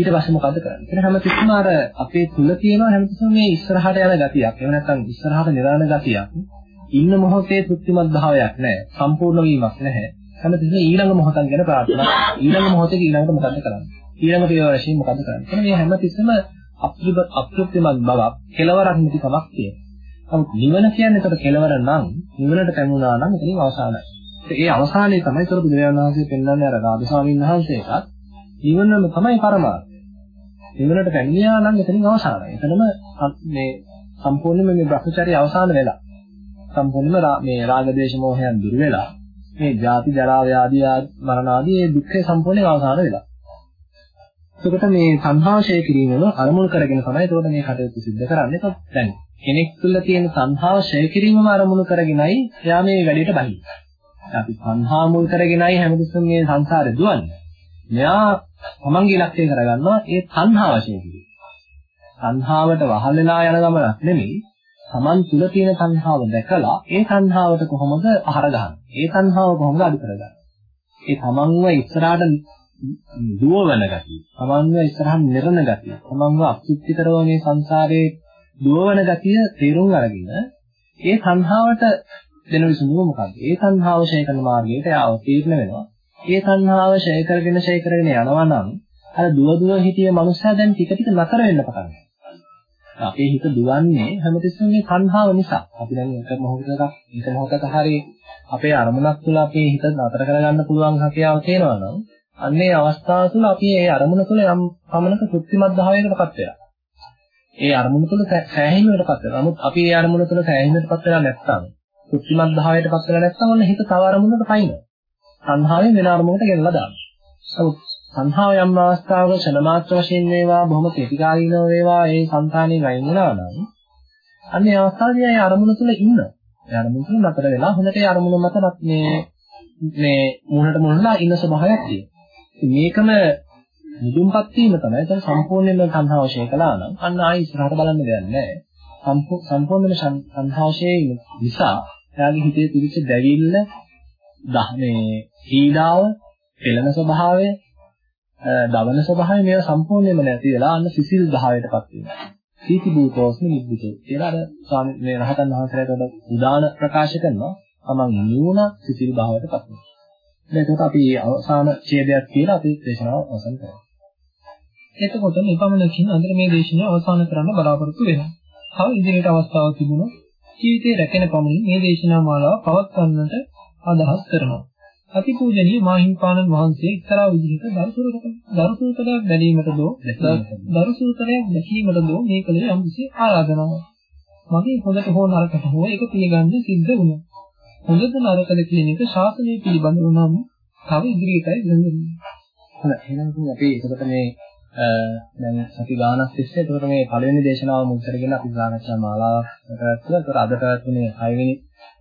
ඊට පස්සේ මොකද කරන්නේ? ඒක හැමතිස්සම අර අපේ තුල තියෙන හැමතිස්සම මේ ඉස්සරහට යන ගතියක්. එහෙම නැත්නම් ඉස්සරහට නිරාන ගතියක්. ඉන්න මොහොතේ තෘප්තිමත් භාවයක් නැහැ. සම්පූර්ණ වීමක් නැහැ. හැමතිස්සම ඊළඟ මොහොතක් ගැන ප්‍රාර්ථනා. ඊළඟ මොහොතේ ඊළඟට මොකද කරන්නේ? ඊළඟ පියවර වශයෙන් මොකද කරන්නේ? එතන මේ හැමතිස්සම අප්‍රතිමත් බවක් කෙලවරක් නැති කමක් තියෙනවා. නමුත් නිවන කියන්නේ ඒකට කෙලවර නම් නිවනට පැමුණා නම් එතනින් අවසానයි. ඒ අවසානයේ තමයි ඒතර බුදුරජාණන් වහන්සේ පෙන්වන්නේ අර රාජ ස්වාමීන් වහන්සේටත් නිවනම තමයි පරමාර්ථය. නිවනට පැමිණියා නම් එතනින් අවසానයි. එතනම මේ සම්පූර්ණයෙන්ම මේ භ්‍රමචර්ය අවසාන වෙලා. සම්පූර්ණයෙන්ම මේ රාග දේශ මොහයන් දුර වෙලා මේ ජාති ජරා ව්‍යාධි මරණ ආදී මේ දුක්ඛේ සම්පූර්ණයෙන් අවසාන වෙලා. එතකොට මේ සංහාශය කිරීමම අරමුණු කරගෙන තමයි එතකොට මේ කටයුතු සිද්ධ කරන්නේ. ඒක දැන් කෙනෙක් තුළ තියෙන සංහාව ඡය කිරීමම අරමුණු කරගෙනයි එයා මේ වැඩේට බහින්නේ. අපි සංහා මුල් කරගෙනයි හැමතිස්සෙම මේ සංසාරේ දුවන්නේ. මෙයා තමන්ගේ ඉලක්කය කරගන්නවා ඒ සංහාව ඡය කිරීම. සංහාවට වහල් වෙලා යන ගමනක් නෙමෙයි. තමන් තුළ තියෙන සංහාව දැකලා ඒ සංහාවට කොහොමද අහර ගහන්නේ? ඒ සංහාව කොහොමද අඩු කරගන්නේ? ඒ තමන්ව ඉස්සරහට දුවවන ගතිය, තමන්ව ඉස්සරහට නිරන ගතිය, තමන්ව අත්‍යුක්ති කරව මේ සංසාරේ දුවවන ගතිය තේරුම් අරගෙන ඒ සංහාවට දෙන විසඳුම මොකක්ද? ඒ සංහාව ෂය කරන මාර්ගයට යාව තීරණ වෙනවා. ඒ සංහාව ෂය කරගෙන ෂය කරගෙන යනවා නම් අර දුව දුව හිටිය මනුස්සයා දැන් ටික ටික නතර වෙන්න පටන් ගන්නවා. අපේ හිත දුවන්නේ හැමතිස්සෙම මේ තණ්හාව නිසා. අපි දැන් එක මොහොතක එක මොහොතක හරි අපේ අරමුණක් තුළ අපේ හිත නතර කරගන්න පුළුවන් හැකියාව තියෙනවා නම් අන්නේ අවස්ථාව තුළ අපි ඒ අරමුණ තුළ යම් පමණක තෘප්තිමත් භාවයකටපත් වෙනවා. ඒ අරමුණ තුළ සෑහීමකටපත් වෙනවා. නමුත් අපි ඒ අරමුණ තුළ සෑහීමකටපත් වෙලා නැත්නම් තෘප්තිමත් භාවයකටපත් වෙලා නැත්නම් ඔන්න හිත තව අරමුණකට පයින්නවා. සංහාවෙන් වෙන අරමුණකට ගෙනලා දානවා. නමුත් සංහාව යම් අවස්ථාවක ක්ෂණ මාත්‍ර වශයෙන් වේවා බොහොම කෙටිකාලීනව වේවා ඒ సంతානෙන් අයින් වුණා නම් අන්නේ අවස්ථාවේදී ඒ අරමුණ තුළ ඉන්නවා. ඒ අරමුණ තුළ නතර වෙලා හොඳට ඒ අරමුණ මත මේ මේ මුහුණට මුහුණලා ඉන්න ස්වභාවයක් තියෙනවා. මේකම නිදුම්පත් වීම තමයි දැන් සම්පූර්ණයෙන්ම සංහාව ශේ කළා නම් අන්න ආයි ඉස්සරහට බලන්න දෙයක් නැහැ. සම්පූර්ණයෙන්ම සංහාව ශේ නිසා එයාගේ හිතේ තිබිච්ච දැවිල්ල මේ පීඩාව, පෙළෙන ස්වභාවය, දවන ස්වභාවය මේවා සම්පූර්ණයෙන්ම නැති වෙලා අන්න සිසිල් භාවයටපත් වෙනවා. සීති භූතෝස්මි නිබ්බුතෝ කියලා අර ස්වාමී මේ රහතන් වහන්සේලාට උදාන ප්‍රකාශ කරනවා. තමන් නිවුණ සිසිල් භාවයටපත් වෙනවා. දැන් එතකොට අපි අවසාන ඡේදයක් කියලා අපි දේශනාව අවසන් කරමු. එතකොට මේ පමණකින් අද මේ දේශනාව අවසන් කරන්න බලාපොරොත්තු වෙනවා. තව ඉදිරියට අවස්ථාවක් තිබුණොත් ජීවිතේ රැකෙන පමණින් මේ දේශනා මාලාව පවත්වන්නට අදහස් කරනවා. අතිපූජනීය මාහිම්පාණන් වහන්සේ එක්තරා විදිහක දරුසුරුතලයක් බැලීමට දෝ දරුසුරුතලයක් දැකීමට දෝ මේ කලේ යම්කිසි ආරාධනාවක්. මගේ හොඳට හෝ නරකට හෝ ඒක පිළිගන්න සිද්ධ වුණා. හොඳද නරකද කියන එක ශාසනය පිළිබඳව නම් තව ඉදිරියටයි ගන්නේ. හොඳයි එහෙනම් අපි එතකොට මේ දැන් සති ගානක් තිස්සේ එතකොට මේ පළවෙනි දේශනාව මුල් කරගෙන අපි සාකච්ඡා මාලාවක් කරලා එතකොට අද පැවැත්වුණේ 6 වෙනි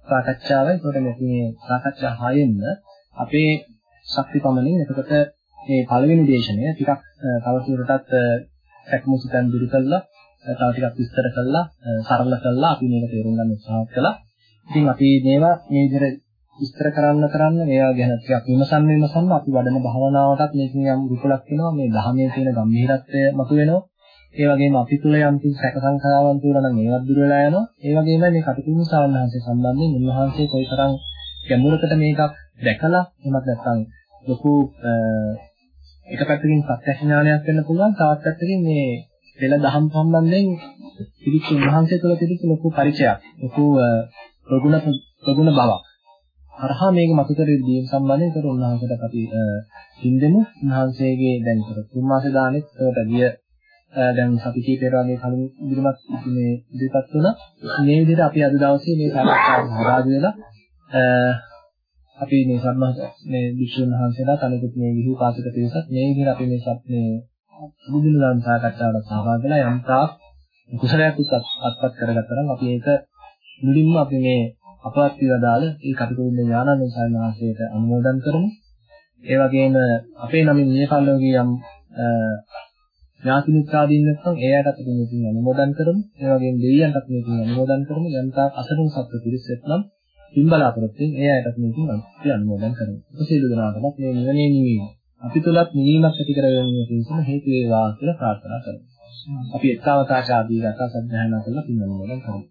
සාකච්ඡාවයි. එතකොට මේ සාකච්ඡා 6ෙන්න අපේ ශක්ති පමණින් එතකොට මේ පළවෙනි දේශනය ටිකක් තවදුරටත් සැකමුසුතන් දුරු කළා තව ටිකක් විස්තර කළා සරල කළා අපි මේක තේරුම් ගන්න උත්සාහ කළා. ඉතින් අපි මේවා මේ විදිහට විස්තර කරන්න කරන්න මේවා ගැන ටිකක් විමසන්න විමසන්න අපි වඩන භාවනාවටත් මේකෙන් යම් රුකුලක් වෙනවා මේ ධර්මයේ තියෙන ගැඹිරත්වය මතුවෙනවා. ඒ වගේම අපි තුල යම් කිසි සැක සංකාරයන් තියෙනවා නම් ඒවත් දුර වෙලා යනවා. ඒ වගේම මේ කටුකුරු සාවනහන්සේ සම්බන්ධයෙන් උන්වහන්සේ කොයිතරම් ගැඹුරකට මේකක් දැකලා එහෙමත් නැත්නම් ලොකු එක පැත්තකින් ප්‍රත්‍යක්ෂ ඥානයක් වෙන්න පුළුවන් තවත් පැත්තකින් මේ පෙළ දහම් සම්බන්ධයෙන් පිළිච්ච උන්වහන්සේ තුළ තිබිච්ච ලොකු පරිචයක් ලොකු ප්‍රගුණ ප්‍රගුණ බවක්. අරහා මේක මතු කර දීම සම්බන්ධයෙන් ඒකට උන්වහන්සේට අපි හින්දෙමු උන්වහන්සේගේ දැන් කර තුන් මාසේ දානෙත් ඒකට ගිය දැන් සති කීපයකට වගේ කලින් ඉදිරිමත් මේ ඉදිරිපත් වුණා. මේ විදිහට අපි අද දවසේ මේ සාකච්ඡාව සහභාගී වෙලා අපි මේ සම්මාස මේ වික්ෂුන් වහන්සේලා තනිකුත් මේ විහිපාසක පිරිසක් මේ විදිහට අපි මේ සත් මේ බුදුන් සාකච්ඡාවට සහභාගී වෙලා යම් තාක් කුසලයක් අත්පත් කරගත්තා නම් අපි ඒක මුලින්ම අපි මේ අපවත් විවදාල ඒ කටුකුරුන් ඥානන්ද සාමණේරයට අනුමෝදන් කරමු. ඒ වගේම අපේ නමින් මේ කල්ලෝගේ යම් ඥාති මිත්‍රාදීන් නැත්නම් ඒ අයටත් අපි මේකින් අනුමෝදන් කරමු. ඒ වගේම දෙවියන්ටත් මේකින් අනුමෝදන් කරමු. යන්තා අසරුන් සත්ත්ව පිරිසෙත් නම් පින් බලාපොරොත්තුෙන් ඒ අයටත් මේකින් අපි අනුමෝදන් කරමු. සියලු දෙනාටම මේ නිවනේ නිවීම අපි තුලත් නිවීමක් ඇති කරගැනීම පිණිස හේතු වේවා කියලා ප්‍රාර්ථනා කරමු. අපි එක්තාවතාචාදී රස සද්ධායනා කරලා පින් අනුමෝදන් කරමු.